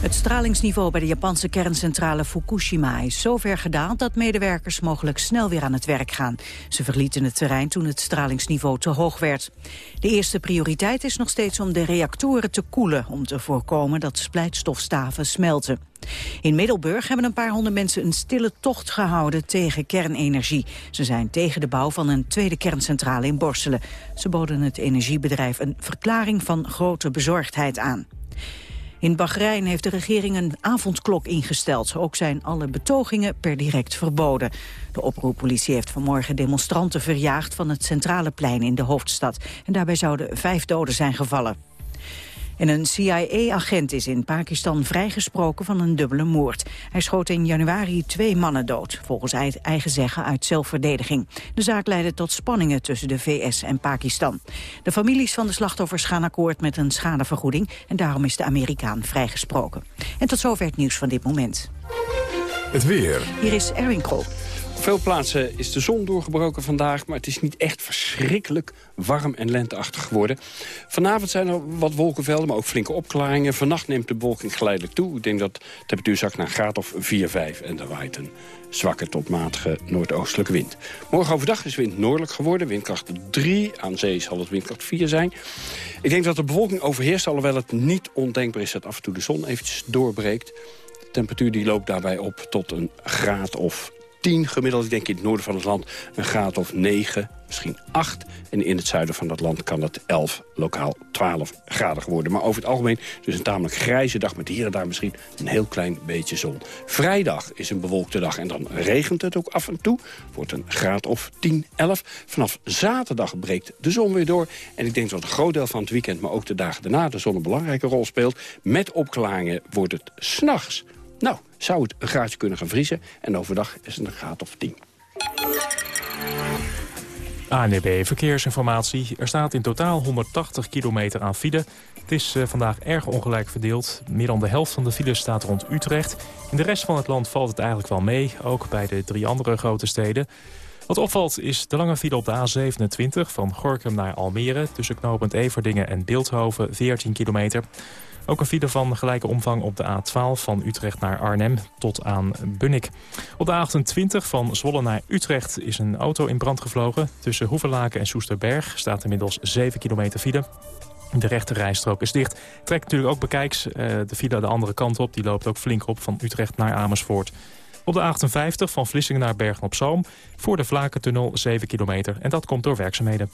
Het stralingsniveau bij de Japanse kerncentrale Fukushima is zo ver gedaald dat medewerkers mogelijk snel weer aan het werk gaan. Ze verlieten het terrein toen het stralingsniveau te hoog werd. De eerste prioriteit is nog steeds om de reactoren te koelen om te voorkomen dat splijtstofstaven smelten. In Middelburg hebben een paar honderd mensen een stille tocht gehouden tegen kernenergie. Ze zijn tegen de bouw van een tweede kerncentrale in Borselen. Ze boden het energiebedrijf een verklaring van grote bezorgdheid aan. In Bahrein heeft de regering een avondklok ingesteld. Ook zijn alle betogingen per direct verboden. De oproeppolitie heeft vanmorgen demonstranten verjaagd van het centrale plein in de hoofdstad. En daarbij zouden vijf doden zijn gevallen. En een CIA-agent is in Pakistan vrijgesproken van een dubbele moord. Hij schoot in januari twee mannen dood, volgens eigen zeggen uit zelfverdediging. De zaak leidde tot spanningen tussen de VS en Pakistan. De families van de slachtoffers gaan akkoord met een schadevergoeding... en daarom is de Amerikaan vrijgesproken. En tot zover het nieuws van dit moment. Het weer. Hier is Erwin Krol. Op veel plaatsen is de zon doorgebroken vandaag... maar het is niet echt verschrikkelijk warm en lenteachtig geworden. Vanavond zijn er wat wolkenvelden, maar ook flinke opklaringen. Vannacht neemt de bewolking geleidelijk toe. Ik denk dat de temperatuur zakt naar een graad of 4, 5. En er waait een zwakke tot matige noordoostelijke wind. Morgen overdag is wind noordelijk geworden. Windkracht 3. Aan zee zal het windkracht 4 zijn. Ik denk dat de bewolking overheerst, alhoewel het niet ondenkbaar is... dat af en toe de zon eventjes doorbreekt. De temperatuur die loopt daarbij op tot een graad of 10 gemiddeld. Ik denk in het noorden van het land een graad of 9, misschien 8. En in het zuiden van het land kan het 11, lokaal 12 graden worden. Maar over het algemeen dus een tamelijk grijze dag met hier en daar misschien een heel klein beetje zon. Vrijdag is een bewolkte dag en dan regent het ook af en toe. Wordt een graad of 10, 11. Vanaf zaterdag breekt de zon weer door. En ik denk dat een groot deel van het weekend, maar ook de dagen daarna... de zon een belangrijke rol speelt. Met opklaringen wordt het s'nachts nou, zou het een graadje kunnen gaan vriezen. En overdag is het een graad of 10. ANB Verkeersinformatie. Er staat in totaal 180 kilometer aan file. Het is uh, vandaag erg ongelijk verdeeld. Meer dan de helft van de files staat rond Utrecht. In de rest van het land valt het eigenlijk wel mee. Ook bij de drie andere grote steden. Wat opvalt is de lange file op de A27 van Gorkum naar Almere... tussen knooppunt Everdingen en Beeldhoven, 14 kilometer. Ook een file van gelijke omvang op de A12 van Utrecht naar Arnhem tot aan Bunnik. Op de A28 van Zwolle naar Utrecht is een auto in brand gevlogen. Tussen Hoevelaken en Soesterberg staat inmiddels 7 kilometer file. De rechte rijstrook is dicht. Trekt natuurlijk ook bekijks uh, de file de andere kant op. Die loopt ook flink op van Utrecht naar Amersfoort. Op de A58 van Vlissingen naar Bergen-op-Zoom... voor de Vlakentunnel 7 kilometer. En dat komt door werkzaamheden.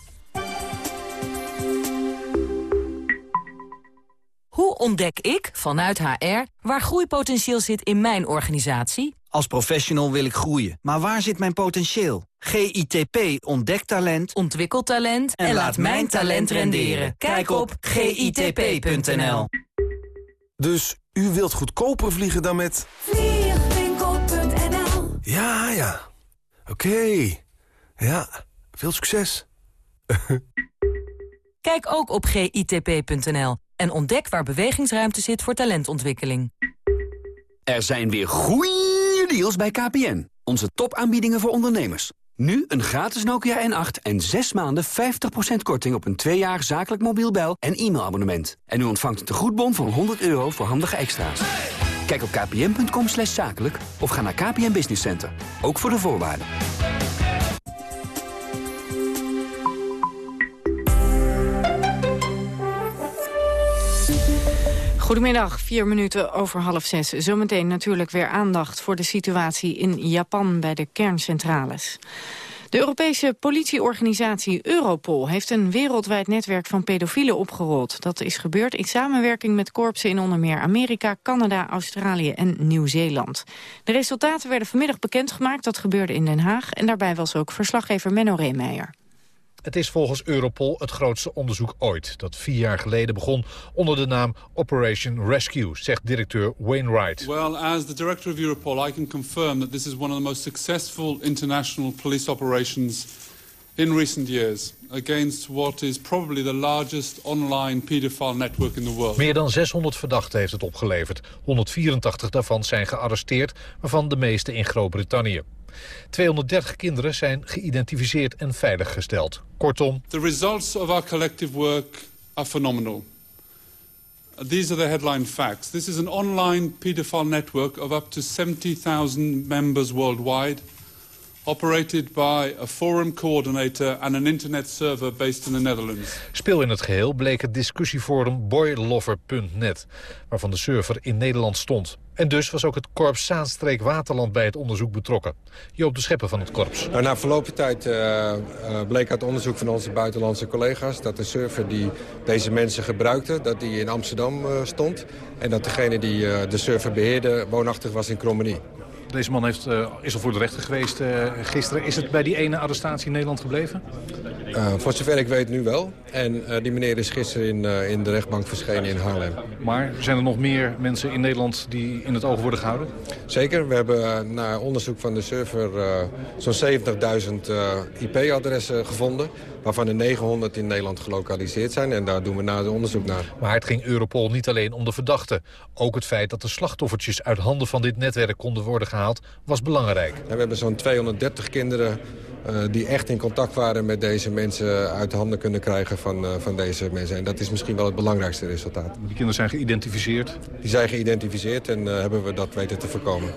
Hoe ontdek ik, vanuit HR, waar groeipotentieel zit in mijn organisatie? Als professional wil ik groeien, maar waar zit mijn potentieel? GITP ontdekt talent, ontwikkelt talent en, laat mijn talent renderen. Kijk op gitp.nl. Dus u wilt goedkoper vliegen dan met... Vliegwinkel.nl Ja, ja. Oké. Ja, veel succes. Kijk ook op gitp.nl en ontdek waar bewegingsruimte zit voor talentontwikkeling. Er zijn weer goeie deals bij KPN. Onze topaanbiedingen voor ondernemers. Nu een gratis Nokia N8 en 6 maanden 50% korting op een 2 jaar zakelijk mobiel bel- en e-mailabonnement. En u ontvangt een tegoedbon van 100 euro voor handige extra's. Kijk op kpn.com zakelijk of ga naar KPN Business Center. Ook voor de voorwaarden. Goedemiddag, vier minuten over half zes. Zometeen natuurlijk weer aandacht voor de situatie in Japan bij de kerncentrales. De Europese politieorganisatie Europol heeft een wereldwijd netwerk van pedofielen opgerold. Dat is gebeurd in samenwerking met korpsen in onder meer Amerika, Canada, Australië en Nieuw-Zeeland. De resultaten werden vanmiddag bekendgemaakt, dat gebeurde in Den Haag. En daarbij was ook verslaggever Menno Reemeijer. Het is volgens Europol het grootste onderzoek ooit... dat vier jaar geleden begon onder de naam Operation Rescue... zegt directeur Wainwright. Well, as the director of Europol, I can confirm that this is one of the most successful international police operations in recent years against what is probably the largest online pedophile network in the world. Meer dan 600 verdachten heeft het opgeleverd. 184 daarvan zijn gearresteerd, waarvan de meeste in Groot-Brittannië. 230 kinderen zijn geïdentificeerd en veiliggesteld. Kortom... The results of our collective work are phenomenal. These are the headline facts. This is an online pedophile network of up to 70,000 members worldwide operated by a forum coordinator and an internet server based in the Netherlands. Speel in het geheel bleek het discussieforum boylover.net, waarvan de server in Nederland stond. En dus was ook het korps Zaanstreek Waterland bij het onderzoek betrokken. Joop de Schepper van het korps. Nou, na verloop van tijd uh, bleek uit onderzoek van onze buitenlandse collega's... dat de server die deze mensen gebruikten, dat die in Amsterdam uh, stond... en dat degene die uh, de server beheerde woonachtig was in Krommenie. Deze man heeft, uh, is al voor de rechter geweest uh, gisteren. Is het bij die ene arrestatie in Nederland gebleven? Uh, voor zover ik weet nu wel. En die meneer is gisteren in, in de rechtbank verschenen in Haarlem. Maar zijn er nog meer mensen in Nederland die in het oog worden gehouden? Zeker. We hebben na onderzoek van de server zo'n 70.000 IP-adressen gevonden waarvan er 900 in Nederland gelokaliseerd zijn. En daar doen we nader onderzoek naar. Maar het ging Europol niet alleen om de verdachten. Ook het feit dat de slachtoffertjes uit handen van dit netwerk konden worden gehaald, was belangrijk. En we hebben zo'n 230 kinderen die echt in contact waren met deze mensen uit de handen kunnen krijgen van, uh, van deze mensen. En dat is misschien wel het belangrijkste resultaat. Die kinderen zijn geïdentificeerd? Die zijn geïdentificeerd en uh, hebben we dat weten te voorkomen.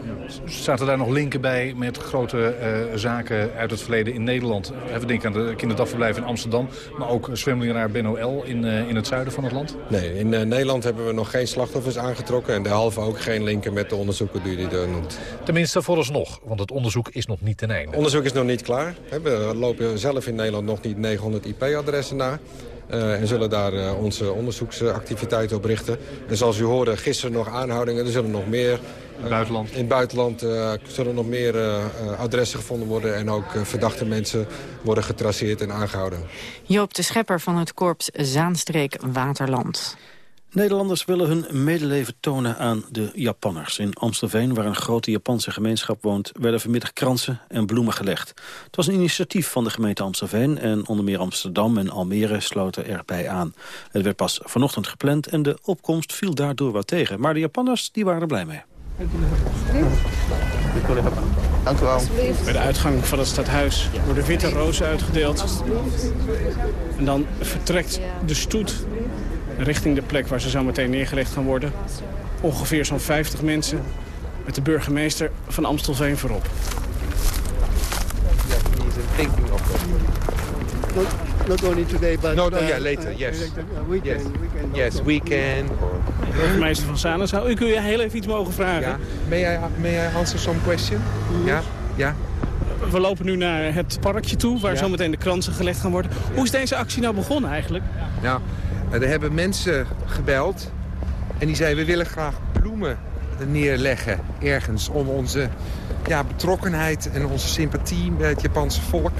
Zaten daar nog linken bij met grote zaken uit het verleden in Nederland? Even denken aan de kinderdagverblijf in Amsterdam, maar ook zwemleraar Ben L. in, in het zuiden van het land? Nee, in Nederland hebben we nog geen slachtoffers aangetrokken en derhalve ook geen linken met de onderzoeken die u noemt. Tenminste vooralsnog, want het onderzoek is nog niet ten einde. Onderzoek is nog niet klaar. We lopen zelf in Nederland nog niet 900 IP-adressen na. Uh, en zullen daar uh, onze onderzoeksactiviteiten op richten. En zoals u hoorde, gisteren nog aanhoudingen. Er zullen nog meer... Uh, buitenland. In het buitenland zullen nog meer adressen gevonden worden. En ook verdachte mensen worden getraceerd en aangehouden. Joop de Schepper van het korps Zaanstreek Waterland. Nederlanders willen hun medeleven tonen aan de Japanners. In Amstelveen, waar een grote Japanse gemeenschap woont... werden vanmiddag kransen en bloemen gelegd. Het was een initiatief van de gemeente Amstelveen... en onder meer Amsterdam en Almere sloten erbij aan. Het werd pas vanochtend gepland en de opkomst viel daardoor wat tegen. Maar de Japanners die waren er blij mee. Dank u wel. Bij de uitgang van het stadhuis worden witte rozen uitgedeeld. En dan vertrekt de stoet richting de plek waar ze zo meteen neergelegd gaan worden. Ongeveer zo'n 50 mensen met de burgemeester van Amstelveen voorop. Not, not only today, but... No, no, yeah, later, yes. weekend, yes. weekend. Yes, weekend. Burgemeester van Zanen, zou ik u heel even iets mogen vragen? Ja. May, I, may I answer some question? Ja, ja. We lopen nu naar het parkje toe, waar Ja. zometeen de kransen gelegd gaan worden. Hoe is deze actie nou begonnen eigenlijk? Nou, er hebben mensen gebeld en die zeiden... we willen graag bloemen neerleggen ergens om onze ja, betrokkenheid en onze sympathie bij het Japanse volk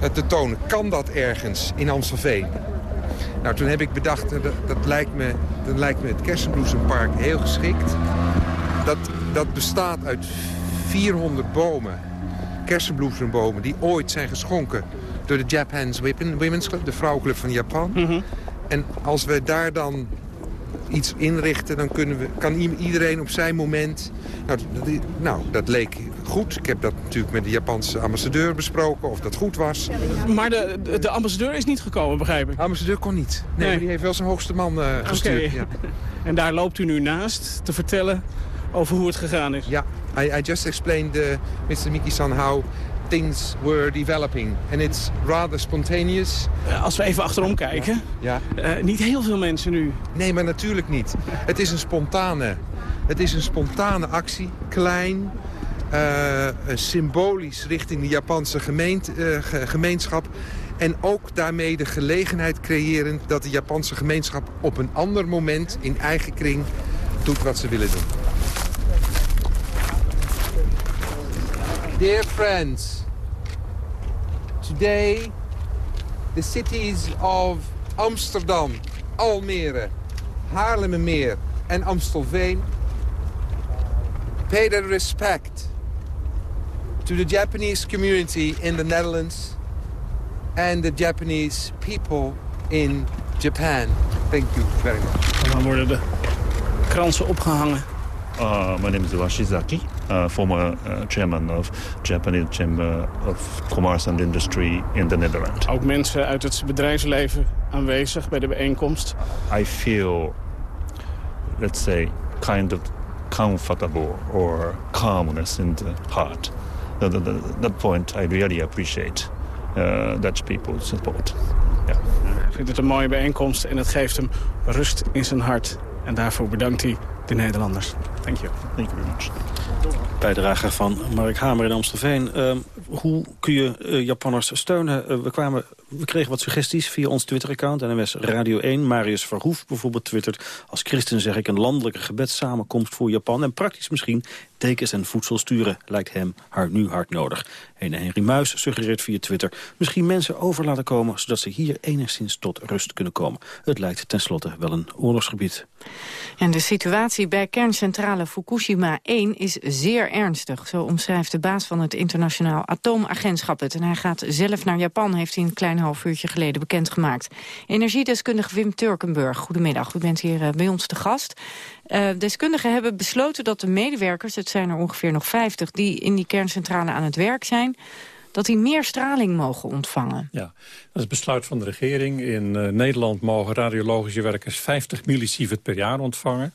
eh, te tonen. Kan dat ergens in Amstelveen? Nou, toen heb ik bedacht, eh, dat, dat, lijkt me, dat lijkt me het Kersenbloesempark heel geschikt. Dat, dat bestaat uit 400 bomen, kersenbloesembomen... die ooit zijn geschonken door de Japan's Women- Women's Club, de vrouwenclub van Japan. En als we daar dan iets inrichten, dan kunnen we, kan iedereen op zijn moment... Nou, dat, nou, dat leek goed. Ik heb dat natuurlijk met de Japanse ambassadeur besproken, of dat goed was. Maar de, de, de ambassadeur is niet gekomen, begrijp ik. De ambassadeur kon niet. Nee, maar die heeft wel zijn hoogste man eh, gestuurd. Ja. En daar loopt u nu naast te vertellen over hoe het gegaan is. Ja, I, I just explained, uh, Mr. Miki-san, how things were developing. And it's rather spontaneous. Eh, Als we even achterom kijken. Ja. Eh, niet heel veel mensen nu. Nee, maar natuurlijk niet. Het is een spontane, het is een spontane actie. Klein, uh, symbolisch richting de Japanse gemeente, uh, gemeenschap. En ook daarmee de gelegenheid creëren dat de Japanse gemeenschap op een ander moment in eigen kring doet wat ze willen doen. Dear friends, today the cities of Amsterdam, Almere, Haarlemmermeer en Amstelveen pay their respect to the Japanese community in the Netherlands and the Japanese people in Japan. Thank you very much. dan worden de kransen opgehangen. Uh, my name is Washizaki, uh, former uh, chairman of Japanese Chamber of Commerce and Industry in the Netherlands. Ook mensen uit het bedrijfsleven aanwezig bij de bijeenkomst. I feel, let's say, kind of comfortable or calmness in the heart. That, that, that point I really appreciate uh, Dutch people's support. Yeah. Hij vindt het een mooie bijeenkomst en het geeft hem rust in zijn hart. En daarvoor bedankt hij de Nederlanders. Thank you. Thank you very much. Bijdrage van Mark Hamer in Amstelveen. Uh, hoe kun je uh, Japanners steunen? Uh, we, kwamen, we kregen wat suggesties via ons Twitter-account. NMS Radio 1. Marius Verhoef bijvoorbeeld twittert... als christen zeg ik een landelijke gebedssamenkomst voor Japan. En praktisch misschien dekens en voedsel sturen. Lijkt hem hard, nu hard nodig. Ene Henry Muis suggereert via Twitter... misschien mensen over laten komen... zodat ze hier enigszins tot rust kunnen komen. Het lijkt tenslotte wel een oorlogsgebied. En de situatie bij kerncentrale Fukushima 1 is zeer ernstig. Zo omschrijft de baas van het internationaal atoomagentschap het. En hij gaat zelf naar Japan, heeft hij een klein half uurtje geleden bekendgemaakt. Energiedeskundige Wim Turkenburg, goedemiddag. U bent hier eh, bij ons te gast. Uh, deskundigen hebben besloten dat de medewerkers, het zijn er ongeveer nog 50... die in die kerncentrale aan het werk zijn dat die meer straling mogen ontvangen. Ja, dat is het besluit van de regering. In uh, Nederland mogen radiologische werkers 50 millisievert per jaar ontvangen.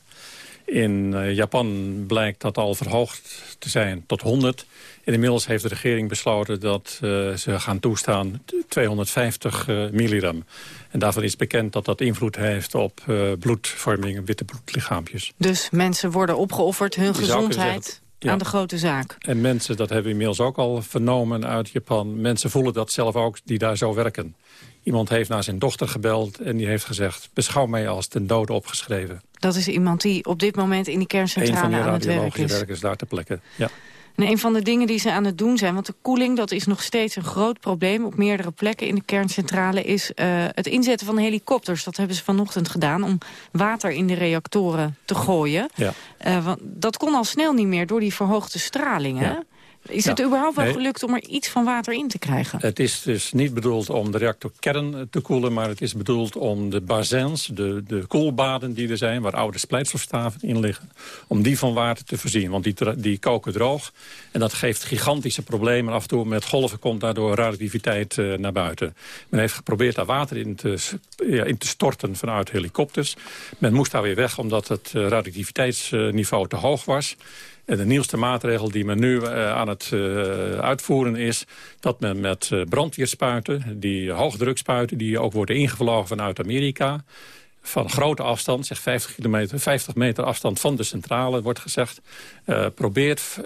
In uh, Japan blijkt dat al verhoogd te zijn tot 100. En inmiddels heeft de regering besloten dat uh, ze gaan toestaan 250 uh, milligram. En daarvan is bekend dat dat invloed heeft op uh, bloedvorming, witte bloedlichaampjes. Dus mensen worden opgeofferd, hun gezondheid ja. aan de grote zaak. En mensen, dat hebben we inmiddels ook al vernomen uit Japan... mensen voelen dat zelf ook, die daar zo werken. Iemand heeft naar zijn dochter gebeld en die heeft gezegd... beschouw mij als ten dode opgeschreven. Dat is iemand die op dit moment in die kerncentrale aan het werk is. Een van werkers daar ter plekke, ja. En een van de dingen die ze aan het doen zijn... want de koeling dat is nog steeds een groot probleem... op meerdere plekken in de kerncentrale... is uh, het inzetten van helikopters. Dat hebben ze vanochtend gedaan om water in de reactoren te gooien. Ja. Uh, want dat kon al snel niet meer door die verhoogde stralingen. Ja. Is het überhaupt wel gelukt om er iets van water in te krijgen? Het is dus niet bedoeld om de reactorkern te koelen... maar het is bedoeld om de bazins, de, de koelbaden die er zijn... waar oude splijtstofstaven in liggen, om die van water te voorzien. Want die, die koken droog en dat geeft gigantische problemen. Af en toe met golven komt daardoor radioactiviteit uh, naar buiten. Men heeft geprobeerd daar water in te, ja, in te storten vanuit helikopters. Men moest daar weer weg omdat het uh, radioactiviteitsniveau te hoog was... De nieuwste maatregel die men nu uh, aan het uh, uitvoeren is... dat men met uh, brandweerspuiten, die hoogdrukspuiten... die ook worden ingevlogen vanuit Amerika... van grote afstand, zeg 50, kilometer, 50 meter afstand van de centrale, wordt gezegd... probeert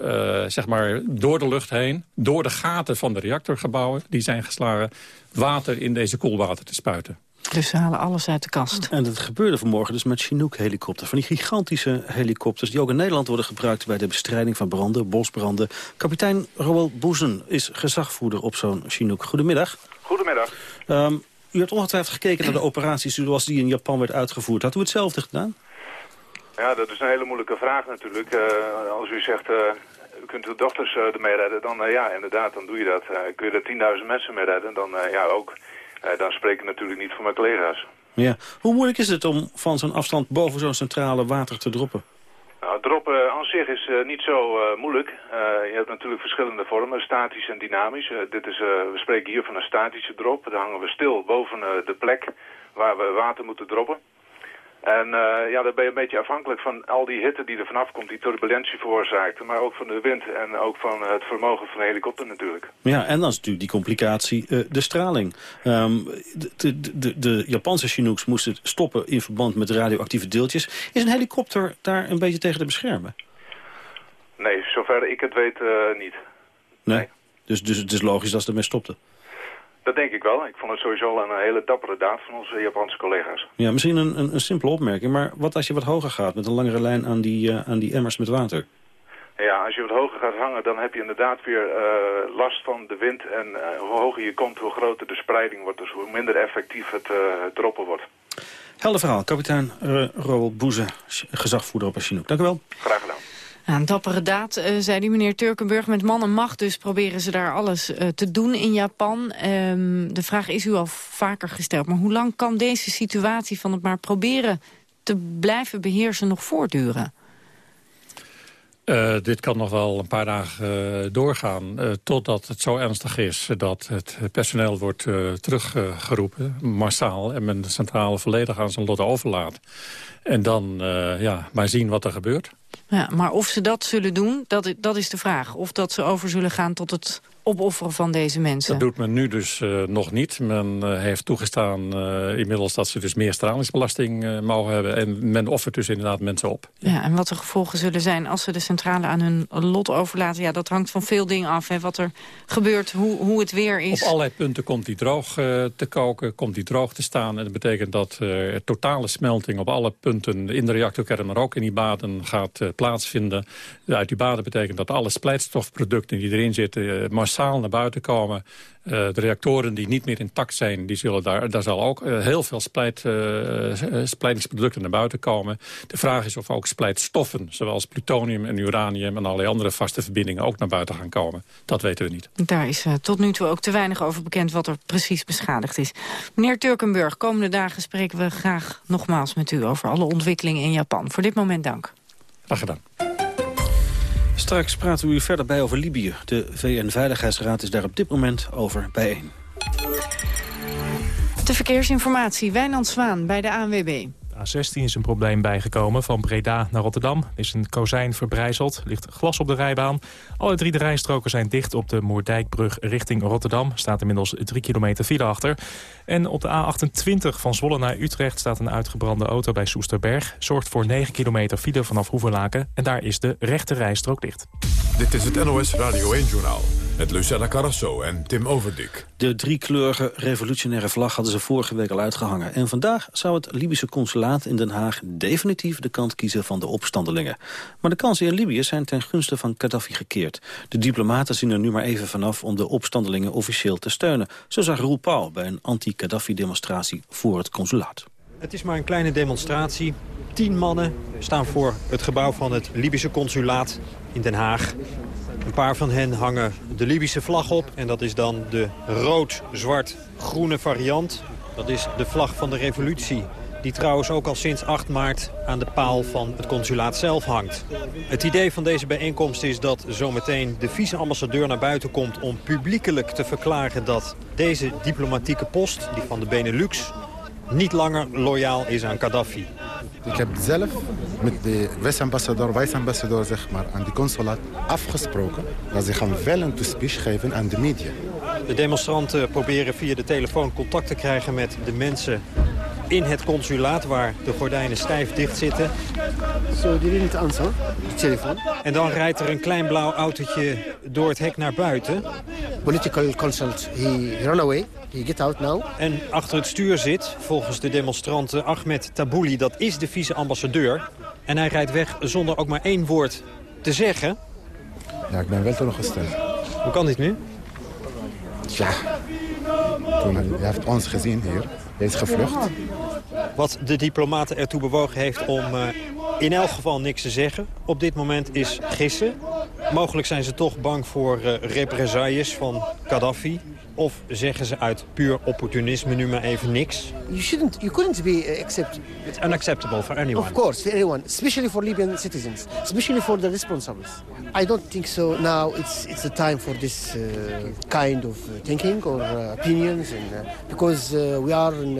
zeg maar door de lucht heen, door de gaten van de reactorgebouwen... die zijn geslagen, water in deze koelwater te spuiten. Dus ze halen alles uit de kast. En dat gebeurde vanmorgen dus met Chinook-helikopters. Van die gigantische helikopters die ook in Nederland worden gebruikt... bij de bestrijding van branden, bosbranden. Kapitein Roel Boezen is gezagvoerder op zo'n Chinook. Goedemiddag. Goedemiddag. Um, u hebt ongetwijfeld gekeken naar de operaties zoals die in Japan werd uitgevoerd. Had u hetzelfde gedaan? Ja, dat is een hele moeilijke vraag natuurlijk. Uh, als u zegt, uh, u kunt uw dochters uh, ermee redden, dan ja, inderdaad, dan doe je dat. kun je er 10.000 mensen mee redden, dan ja, ook... Uh, dan spreek ik natuurlijk niet voor mijn collega's. Ja. Hoe moeilijk is het om van zo'n afstand boven zo'n centrale water te droppen? Nou, droppen aan zich is uh, niet zo uh, moeilijk. je hebt natuurlijk verschillende vormen, statisch en dynamisch. dit is, we spreken hier van een statische drop. Dan hangen we stil boven de plek waar we water moeten droppen. En uh, ja, dan ben je een beetje afhankelijk van al die hitte die er vanaf komt, die turbulentie veroorzaakt. Maar ook van de wind en ook van het vermogen van de helikopter natuurlijk. Ja, en dan is natuurlijk die complicatie uh, de straling. Um, de, de, de, de, Japanse Chinooks moesten stoppen in verband met radioactieve deeltjes. Is een helikopter daar een beetje tegen te beschermen? Nee, zover ik het weet niet. Nee? Dus, dus het is logisch dat ze ermee stopten? Dat denk ik wel. Ik vond het sowieso een hele dappere daad van onze Japanse collega's. Ja, misschien een, een, een simpele opmerking. Maar wat als je wat hoger gaat met een langere lijn aan die, uh, aan die emmers met water? Ja, als je wat hoger gaat hangen, dan heb je inderdaad weer uh, last van de wind. En uh, hoe hoger je komt, hoe groter de spreiding wordt. Dus hoe minder effectief het, het droppen wordt. Helder verhaal. Kapitein Roel Boeze, gezagvoerder op Chinook. Dank u wel. Graag gedaan. Een dappere daad, uh, zei die meneer Turkenburg. Met man en macht dus proberen ze daar alles uh, te doen in Japan. Um, de vraag is u al vaker gesteld. Maar hoe lang kan deze situatie van het maar proberen te blijven beheersen nog voortduren? Uh, dit kan nog wel een paar dagen doorgaan, totdat het zo ernstig is dat het personeel wordt teruggeroepen, massaal, en men de centrale volledig aan zijn lot overlaat. En dan ja, maar zien wat er gebeurt. Ja, maar of ze dat zullen doen, dat, dat is de vraag. Of dat ze over zullen gaan tot het opofferen van deze mensen. Dat doet men nu dus uh, nog niet. Men uh, heeft toegestaan inmiddels dat ze dus meer stralingsbelasting mogen hebben. En men offert dus inderdaad mensen op. Ja, en wat de gevolgen zullen zijn als ze de centrale aan hun lot overlaten. Ja, dat hangt van veel dingen af. Hè, wat er gebeurt, hoe, hoe het weer is. Op allerlei punten komt die droog te koken, komt die droog te staan. En dat betekent dat totale smelting op alle punten in de reactorkern... maar ook in die baden gaat plaatsvinden. Uit die baden betekent dat alle splijtstofproducten die erin zitten massaal naar buiten komen. Uh, de reactoren die niet meer intact zijn, die zullen daar, daar zal ook uh, heel veel splijt, uh, splijtingsproducten naar buiten komen. De vraag is of ook splijtstoffen, zoals plutonium en uranium en allerlei andere vaste verbindingen ook naar buiten gaan komen. Dat weten we niet. Daar is tot nu toe ook te weinig over bekend wat er precies beschadigd is. Meneer Turkenburg, komende dagen spreken we graag nogmaals met u over alle ontwikkelingen in Japan. Voor dit moment dank. Graag gedaan. Straks praten we u verder bij over Libië. De VN-veiligheidsraad is daar op dit moment over bijeen. De verkeersinformatie, Wijnand Zwaan bij de ANWB. A16 is een probleem bijgekomen. Van Breda naar Rotterdam Er is een kozijn verbrijzeld. ligt glas op de rijbaan. Alle drie de rijstroken zijn dicht op de Moerdijkbrug richting Rotterdam. Staat inmiddels 3 kilometer file achter. En op de A28 van Zwolle naar Utrecht staat een uitgebrande auto bij Soesterberg. Zorgt voor 9 kilometer file vanaf Hoeverlaken. En daar is de rechte rijstrook dicht. Dit is het NOS Radio 1-journaal. Met Lucella Carrasso en Tim Overdik. De driekleurige revolutionaire vlag hadden ze vorige week al uitgehangen. En vandaag zou het Libische consulaat in Den Haag definitief de kant kiezen van de opstandelingen. Maar de kansen in Libië zijn ten gunste van Gaddafi gekeerd. De diplomaten zien er nu maar even vanaf om de opstandelingen officieel te steunen. Zo zag Roel Paul bij een anti-Gaddafi-demonstratie voor het consulaat. Het is maar een kleine demonstratie. Tien mannen staan voor het gebouw van het Libische consulaat in Den Haag. Een paar van hen hangen de Libische vlag op. En dat is dan de rood-zwart-groene variant. Dat is de vlag van de revolutie. Die trouwens ook al sinds 8 maart aan de paal van het consulaat zelf hangt. Het idee van deze bijeenkomst is dat zometeen de vice-ambassadeur naar buiten komt... om publiekelijk te verklaren dat deze diplomatieke post, die van de Benelux... niet langer loyaal is aan Gaddafi. Ik heb zelf met de vice-ambassadeur, vice-ambassadeur zeg maar, aan de consulaat afgesproken... dat ze gaan wel een speech geven aan de media. De demonstranten proberen via de telefoon contact te krijgen met de mensen in het consulaat waar de gordijnen stijf dicht zitten. So die didn't answer de telefoon. En dan rijdt er een klein blauw autootje door het hek naar buiten. Political consult, he run away. He get out now. En achter het stuur zit, volgens de demonstranten, Ahmed Tabouli. Dat is de vice-ambassadeur. En hij rijdt weg zonder ook maar één woord te zeggen. Ja, ik ben wel teruggesteld. Hoe kan dit nu? Ja, toen hij heeft ons gezien hier. Gevlucht. Wat de diplomaten ertoe bewogen heeft om uh, in elk geval niks te zeggen op dit moment is gissen. Mogelijk zijn ze toch bang voor uh, represailles van Gaddafi. Of zeggen ze uit puur opportunisme nu maar even niks? You shouldn't, you couldn't be uh, accept. It's unacceptable for anyone. Of course, for anyone, especially for Libyan citizens, especially for the responsibles. I don't think so. Now it's it's the time for this uh, kind of uh, thinking or uh, opinions, and uh, because we are in,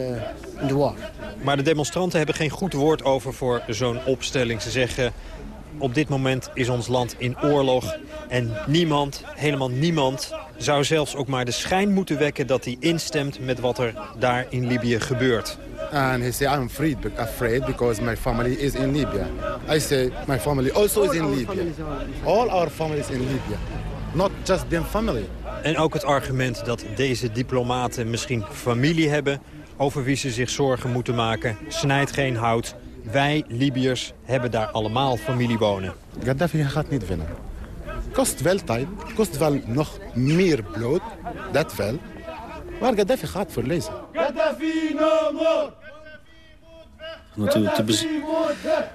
in the war. Maar de demonstranten hebben geen goed woord over voor zo'n opstelling. Ze zeggen op dit moment is ons land in oorlog. En niemand, helemaal niemand, zou zelfs ook maar de schijn moeten wekken... dat hij instemt met wat er daar in Libië gebeurt. And he said, I'm afraid, afraid because my family is in Libya. I say, my family also is in Libya. All our families in Libya. Not just their family. En ook het argument dat deze diplomaten misschien familie hebben... over wie ze zich zorgen moeten maken, snijdt geen hout. Wij, Libiërs, hebben daar allemaal familie wonen. Gaddafi gaat niet winnen. Kost wel tijd, kost wel nog meer bloed, dat wel. Maar Gaddafi gaat verliezen. Gaddafi no more! Natuurlijk te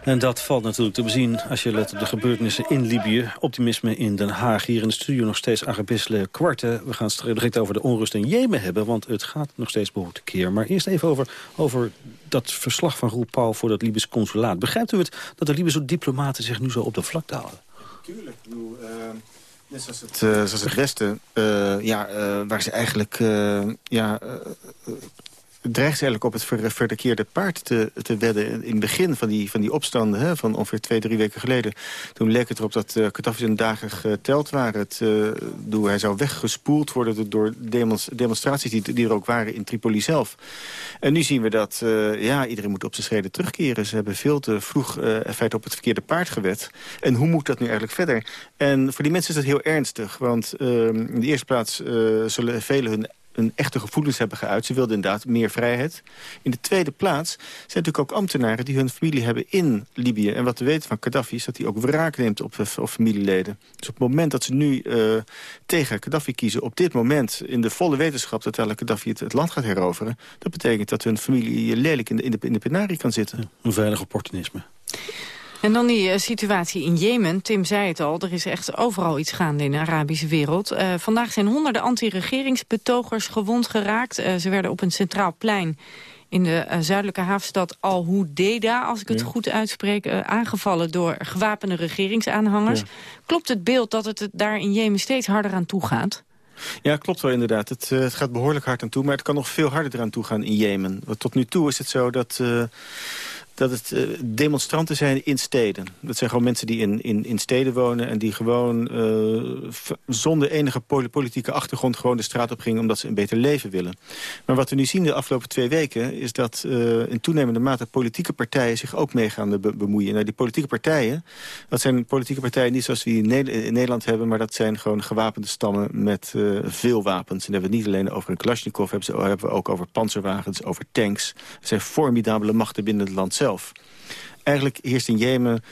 en dat valt natuurlijk te bezien als je let op de gebeurtenissen in Libië. Optimisme in Den Haag. Hier in de studio nog steeds Arabisle Kwarte. We gaan het direct over de onrust in Jemen hebben, want het gaat nog steeds behoorlijk keer. Maar eerst even over, over dat verslag van Roel Paul voor dat Libisch consulaat. Begrijpt u het dat de Libische diplomaten zich nu zo op de vlakte houden? Tuurlijk. Ik bedoel, uh, net zoals het, uh, zoals het Westen, uh, ja, waar ze eigenlijk ja, dreigt eigenlijk op het ver, verkeerde paard te, te wedden. In het begin van die, van die opstanden, hè, van ongeveer twee, drie weken geleden... toen leek het erop dat uh, Gaddafi zijn dagen geteld waren. Het, uh, hij zou weggespoeld worden door demonstraties die, die er ook waren in Tripoli zelf. En nu zien we dat uh, ja, iedereen moet op zijn schreden terugkeren. Ze hebben veel te vroeg in op het verkeerde paard gewet. En hoe moet dat nu eigenlijk verder? En voor die mensen is dat heel ernstig. Want ehm, in de eerste plaats zullen velen hun een echte gevoelens hebben geuit. Ze wilden inderdaad meer vrijheid. In de tweede plaats zijn natuurlijk ook ambtenaren die hun familie hebben in Libië. En wat we weten van Gaddafi is dat hij ook wraak neemt op, op familieleden. Dus op het moment dat ze nu uh, tegen Gaddafi kiezen... op dit moment in de volle wetenschap dat Gaddafi het, land gaat heroveren... dat betekent dat hun familie lelijk in de, in de, in de penarie kan zitten. een veilig opportunisme. En dan die uh, situatie in Jemen. Tim zei het al, er is echt overal iets gaande in de Arabische wereld. Uh, vandaag zijn honderden anti-regeringsbetogers gewond geraakt. Uh, ze werden op een centraal plein in de zuidelijke havenstad Al-Hodeida, als ik het goed uitspreek, aangevallen door gewapende regeringsaanhangers. Ja. Klopt het beeld dat het daar in Jemen steeds harder aan toe gaat? Ja, klopt wel inderdaad. Het, het, gaat behoorlijk hard aan toe, maar het kan nog veel harder eraan toe gaan in Jemen. Want tot nu toe is het zo dat... Uh, dat het uh, demonstranten zijn in steden. Dat zijn gewoon mensen die in, in, in steden wonen... en die gewoon uh, zonder enige politieke achtergrond... gewoon de straat op gingen omdat ze een beter leven willen. Maar wat we nu zien de afgelopen twee weken... is dat uh, in toenemende mate politieke partijen zich ook mee gaan be bemoeien. Nou, die politieke partijen, dat zijn politieke partijen niet zoals we in, in Nederland hebben... maar dat zijn gewoon gewapende stammen met veel wapens. En hebben we niet alleen over een Kalashnikov... hebben, ze, we ook over panzerwagens, over tanks. Het zijn formidabele machten binnen het land zelf. Eigenlijk heerst in Jemen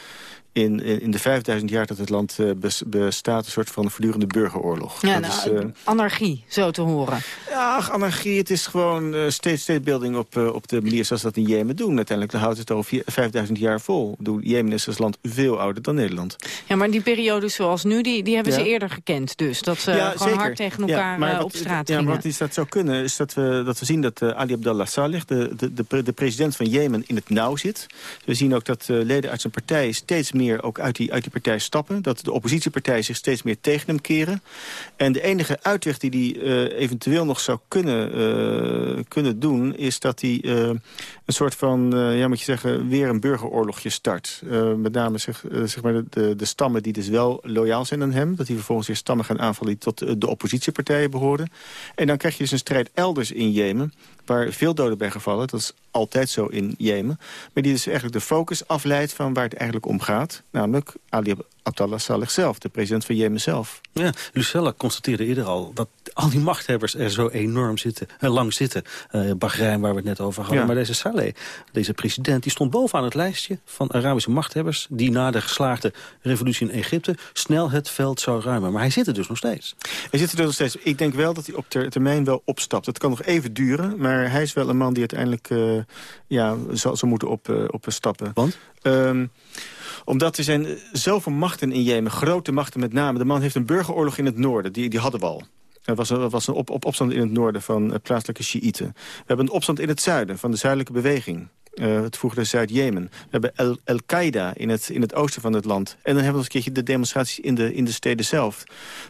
in, in de 5000 jaar dat het land uh, bestaat... een soort van voortdurende burgeroorlog. Ja, nou, is, uh, anarchie, zo te horen. Ja, anarchie, het is gewoon uh, steeds steedbeelding op, op de manier zoals dat in Jemen doen. Uiteindelijk houdt het over 5000 jaar vol. Bedoel, Jemen is als land veel ouder dan Nederland. Ja, maar die periodes zoals nu, die, die hebben ja. ze eerder gekend dus. Dat ze ja, gewoon zeker. hard tegen elkaar ja, wat, op straat ja, gingen. Ja, wat is dat zou kunnen, is dat we, dat we zien dat Ali Abdallah Saleh... De, de, de, de, president van Jemen in het nauw zit. We zien ook dat leden uit zijn partij steeds meer ook uit die, uit die partij stappen. Dat de oppositiepartijen zich steeds meer tegen hem keren. En de enige uitweg die hij uh, eventueel nog zou kunnen, uh, kunnen doen... is dat hij uh, een soort van, ja moet je zeggen, weer een burgeroorlogje start. met name zeg, zeg maar de, de, stammen die dus wel loyaal zijn aan hem. Dat hij vervolgens weer stammen gaan aanvallen die tot de oppositiepartijen behoren. En dan krijg je dus een strijd elders in Jemen waar veel doden bij gevallen. Dat is altijd zo in Jemen. Maar die dus eigenlijk de focus afleidt van waar het eigenlijk om gaat. Namelijk Ali Abdallah Saleh zelf, de president van Jemen zelf. Ja, Lucella constateerde eerder al dat al die machthebbers er zo enorm zitten, uh, lang zitten. Uh, Bahrein, waar we het net over hadden. Ja. Maar deze Saleh, deze president, die stond bovenaan het lijstje van Arabische machthebbers... die na de geslaagde revolutie in Egypte snel het veld zou ruimen. Maar hij zit er dus nog steeds. Hij zit er dus nog steeds. Ik denk wel dat hij op ter termijn wel opstapt. Het kan nog even duren, maar hij is wel een man die uiteindelijk uh, ja, zal, zal moeten op, opstappen. Want? Um, omdat er zijn zoveel machten in Jemen, grote machten met name. De man heeft een burgeroorlog in het noorden, die, die hadden we al. Er was, er was een op, op opstand in het noorden van uh, plaatselijke Shiiten. We hebben een opstand in het zuiden van de zuidelijke beweging. Uh, het vroegere Zuid-Jemen. We hebben Al-Qaeda in het, in het oosten van het land. En dan hebben we nog een keertje de demonstraties in de, in de steden zelf.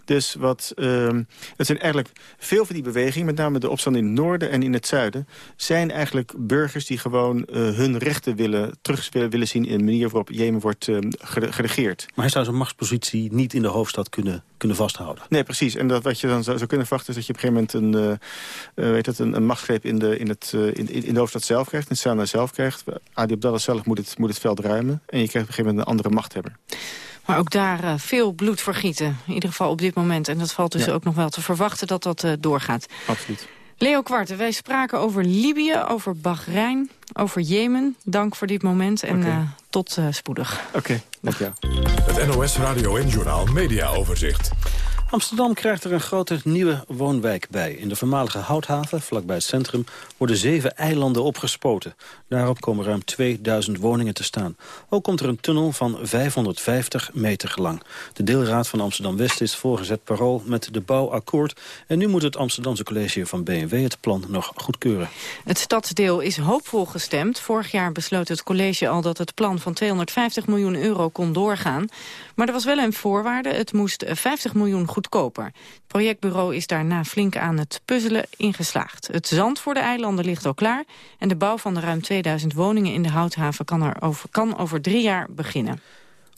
Dus wat, uh, het zijn eigenlijk veel van die bewegingen... met name de opstand in het noorden en in het zuiden... zijn eigenlijk burgers die gewoon uh, hun rechten willen, terug willen, zien... in de manier waarop Jemen wordt uh, geregeerd. Maar hij zou zijn machtspositie niet in de hoofdstad kunnen kunnen vasthouden. Nee, precies. En dat, wat je dan zou, kunnen verwachten... is dat je op een gegeven moment een, uh, weet het, een, een machtsgreep in de, in, het, uh, in, in de hoofdstad zelf krijgt. In Sana zelf krijgt. Adi Abdallah zelf moet het, moet het veld ruimen. En je krijgt op een gegeven moment een andere machthebber. Maar ook daar uh, veel bloed vergieten. In ieder geval op dit moment. En dat valt dus ja. ook nog wel te verwachten dat dat doorgaat. Absoluut. Leo Kwarten, wij spraken over Libië, over Bahrein, over Jemen. Dank voor dit moment en okay. uh, tot uh, spoedig. Oké, okay, dank je. Het NOS Radio en Journaal Media Overzicht. Amsterdam krijgt er een grote nieuwe woonwijk bij. In de voormalige Houthaven, vlakbij het centrum, worden zeven eilanden opgespoten. Daarop komen ruim 2000 woningen te staan. Ook komt er een tunnel van 550 meter lang. De deelraad van Amsterdam-West is voorgezet parool met de bouw akkoord. En nu moet het Amsterdamse college van BMW het plan nog goedkeuren. Het stadsdeel is hoopvol gestemd. Vorig jaar besloot het college al dat het plan van 250 miljoen euro kon doorgaan. Maar er was wel een voorwaarde. Het moest 50 miljoen goedkoper. Het projectbureau is daarna flink aan het puzzelen ingeslaagd. Het zand voor de eilanden ligt al klaar. En de bouw van de ruim 2000 woningen in de Houthaven kan, er over, kan over drie jaar beginnen.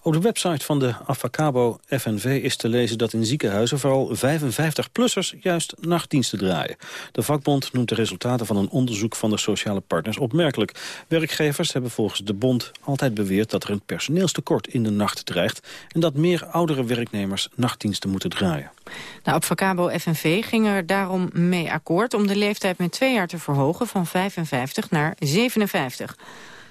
Op de website van de Avacabo FNV is te lezen dat in ziekenhuizen vooral 55-plussers juist nachtdiensten draaien. De vakbond noemt de resultaten van een onderzoek van de sociale partners opmerkelijk. Werkgevers hebben volgens de bond altijd beweerd dat er een personeelstekort in de nacht dreigt en dat meer oudere werknemers nachtdiensten moeten draaien. Nou, Avacabo FNV ging er daarom mee akkoord om de leeftijd met twee jaar te verhogen van 55 naar 57.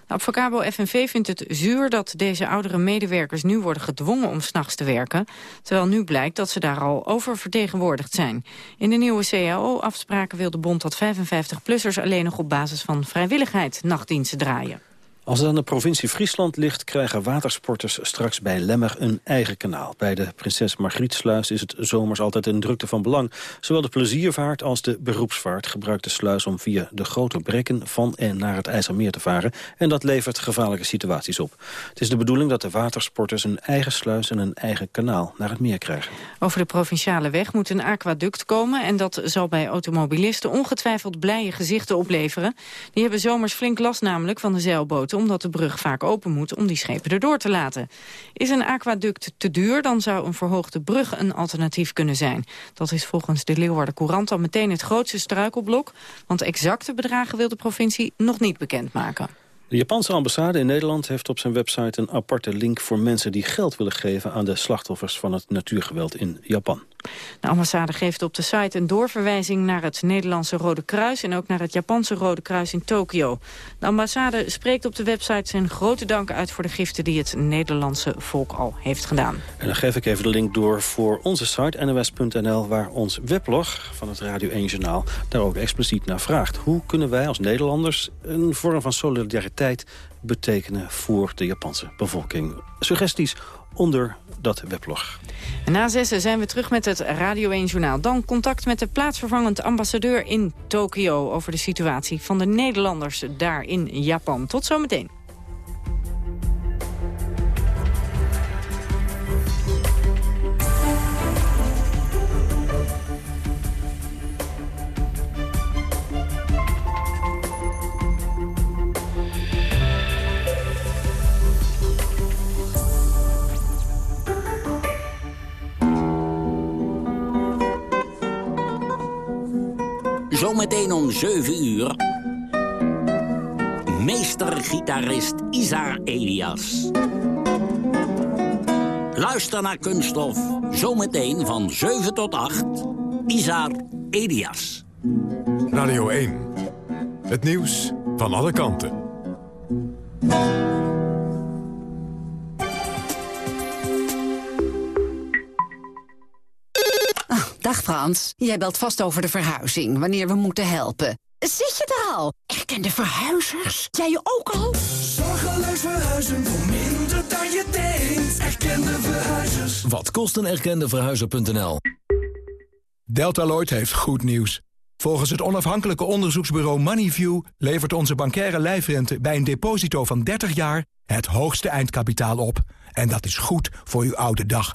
De Advocabo FNV vindt het zuur dat deze oudere medewerkers nu worden gedwongen om s'nachts te werken, terwijl nu blijkt dat ze daar al over vertegenwoordigd zijn. In de nieuwe CAO-afspraken wil de bond dat 55-plussers alleen nog op basis van vrijwilligheid nachtdiensten draaien. Als het aan de provincie Friesland ligt, krijgen watersporters straks bij Lemmer een eigen kanaal. Bij de Prinses Margrietsluis is het zomers altijd een drukte van belang. Zowel de pleziervaart als de beroepsvaart gebruikt de sluis om via de grote brekken van en naar het IJsselmeer te varen. En dat levert gevaarlijke situaties op. Het is de bedoeling dat de watersporters een eigen sluis en een eigen kanaal naar het meer krijgen. Over de provinciale weg moet een aquaduct komen en dat zal bij automobilisten ongetwijfeld blije gezichten opleveren. Die hebben zomers flink last namelijk van de zeilboten omdat de brug vaak open moet om die schepen erdoor te laten. Is een aquaduct te duur, dan zou een verhoogde brug een alternatief kunnen zijn. Dat is volgens de Leeuwarden Courant al meteen het grootste struikelblok, want exacte bedragen wil de provincie nog niet bekendmaken. De Japanse ambassade in Nederland heeft op zijn website een aparte link voor mensen die geld willen geven aan de slachtoffers van het natuurgeweld in Japan. De ambassade geeft op de site een doorverwijzing naar het Nederlandse Rode Kruis... en ook naar het Japanse Rode Kruis in Tokio. De ambassade spreekt op de website zijn grote dank uit... voor de giften die het Nederlandse volk al heeft gedaan. En dan geef ik even de link door voor onze site nws.nl... waar ons weblog van het Radio 1 Journaal daar ook expliciet naar vraagt. Hoe kunnen wij als Nederlanders een vorm van solidariteit betekenen voor de Japanse bevolking? Suggesties onder dat weblog. Na zessen zijn we terug met het Radio 1 Journaal. Dan contact met de plaatsvervangend ambassadeur in Tokio... over de situatie van de Nederlanders daar in Japan. Tot zometeen. Zometeen om 7 uur. Meestergitarist Isar Elias. Luister naar Kunststof. Zometeen van 7 tot 8. Isar Elias. Radio 1. Het nieuws van alle kanten. Dag Frans, jij belt vast over de verhuizing, wanneer we moeten helpen. Zit je er al? Erkende verhuizers? Jij je ook al? Zorgeloos verhuizen voor minder dan je denkt. Erkende verhuizers. Wat kost een erkende verhuizer.nl? Deltaloid heeft goed nieuws. Volgens het onafhankelijke onderzoeksbureau Moneyview... levert onze bankaire lijfrente bij een deposito van 30 jaar... het hoogste eindkapitaal op. En dat is goed voor uw oude dag.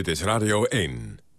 Dit is Radio 1.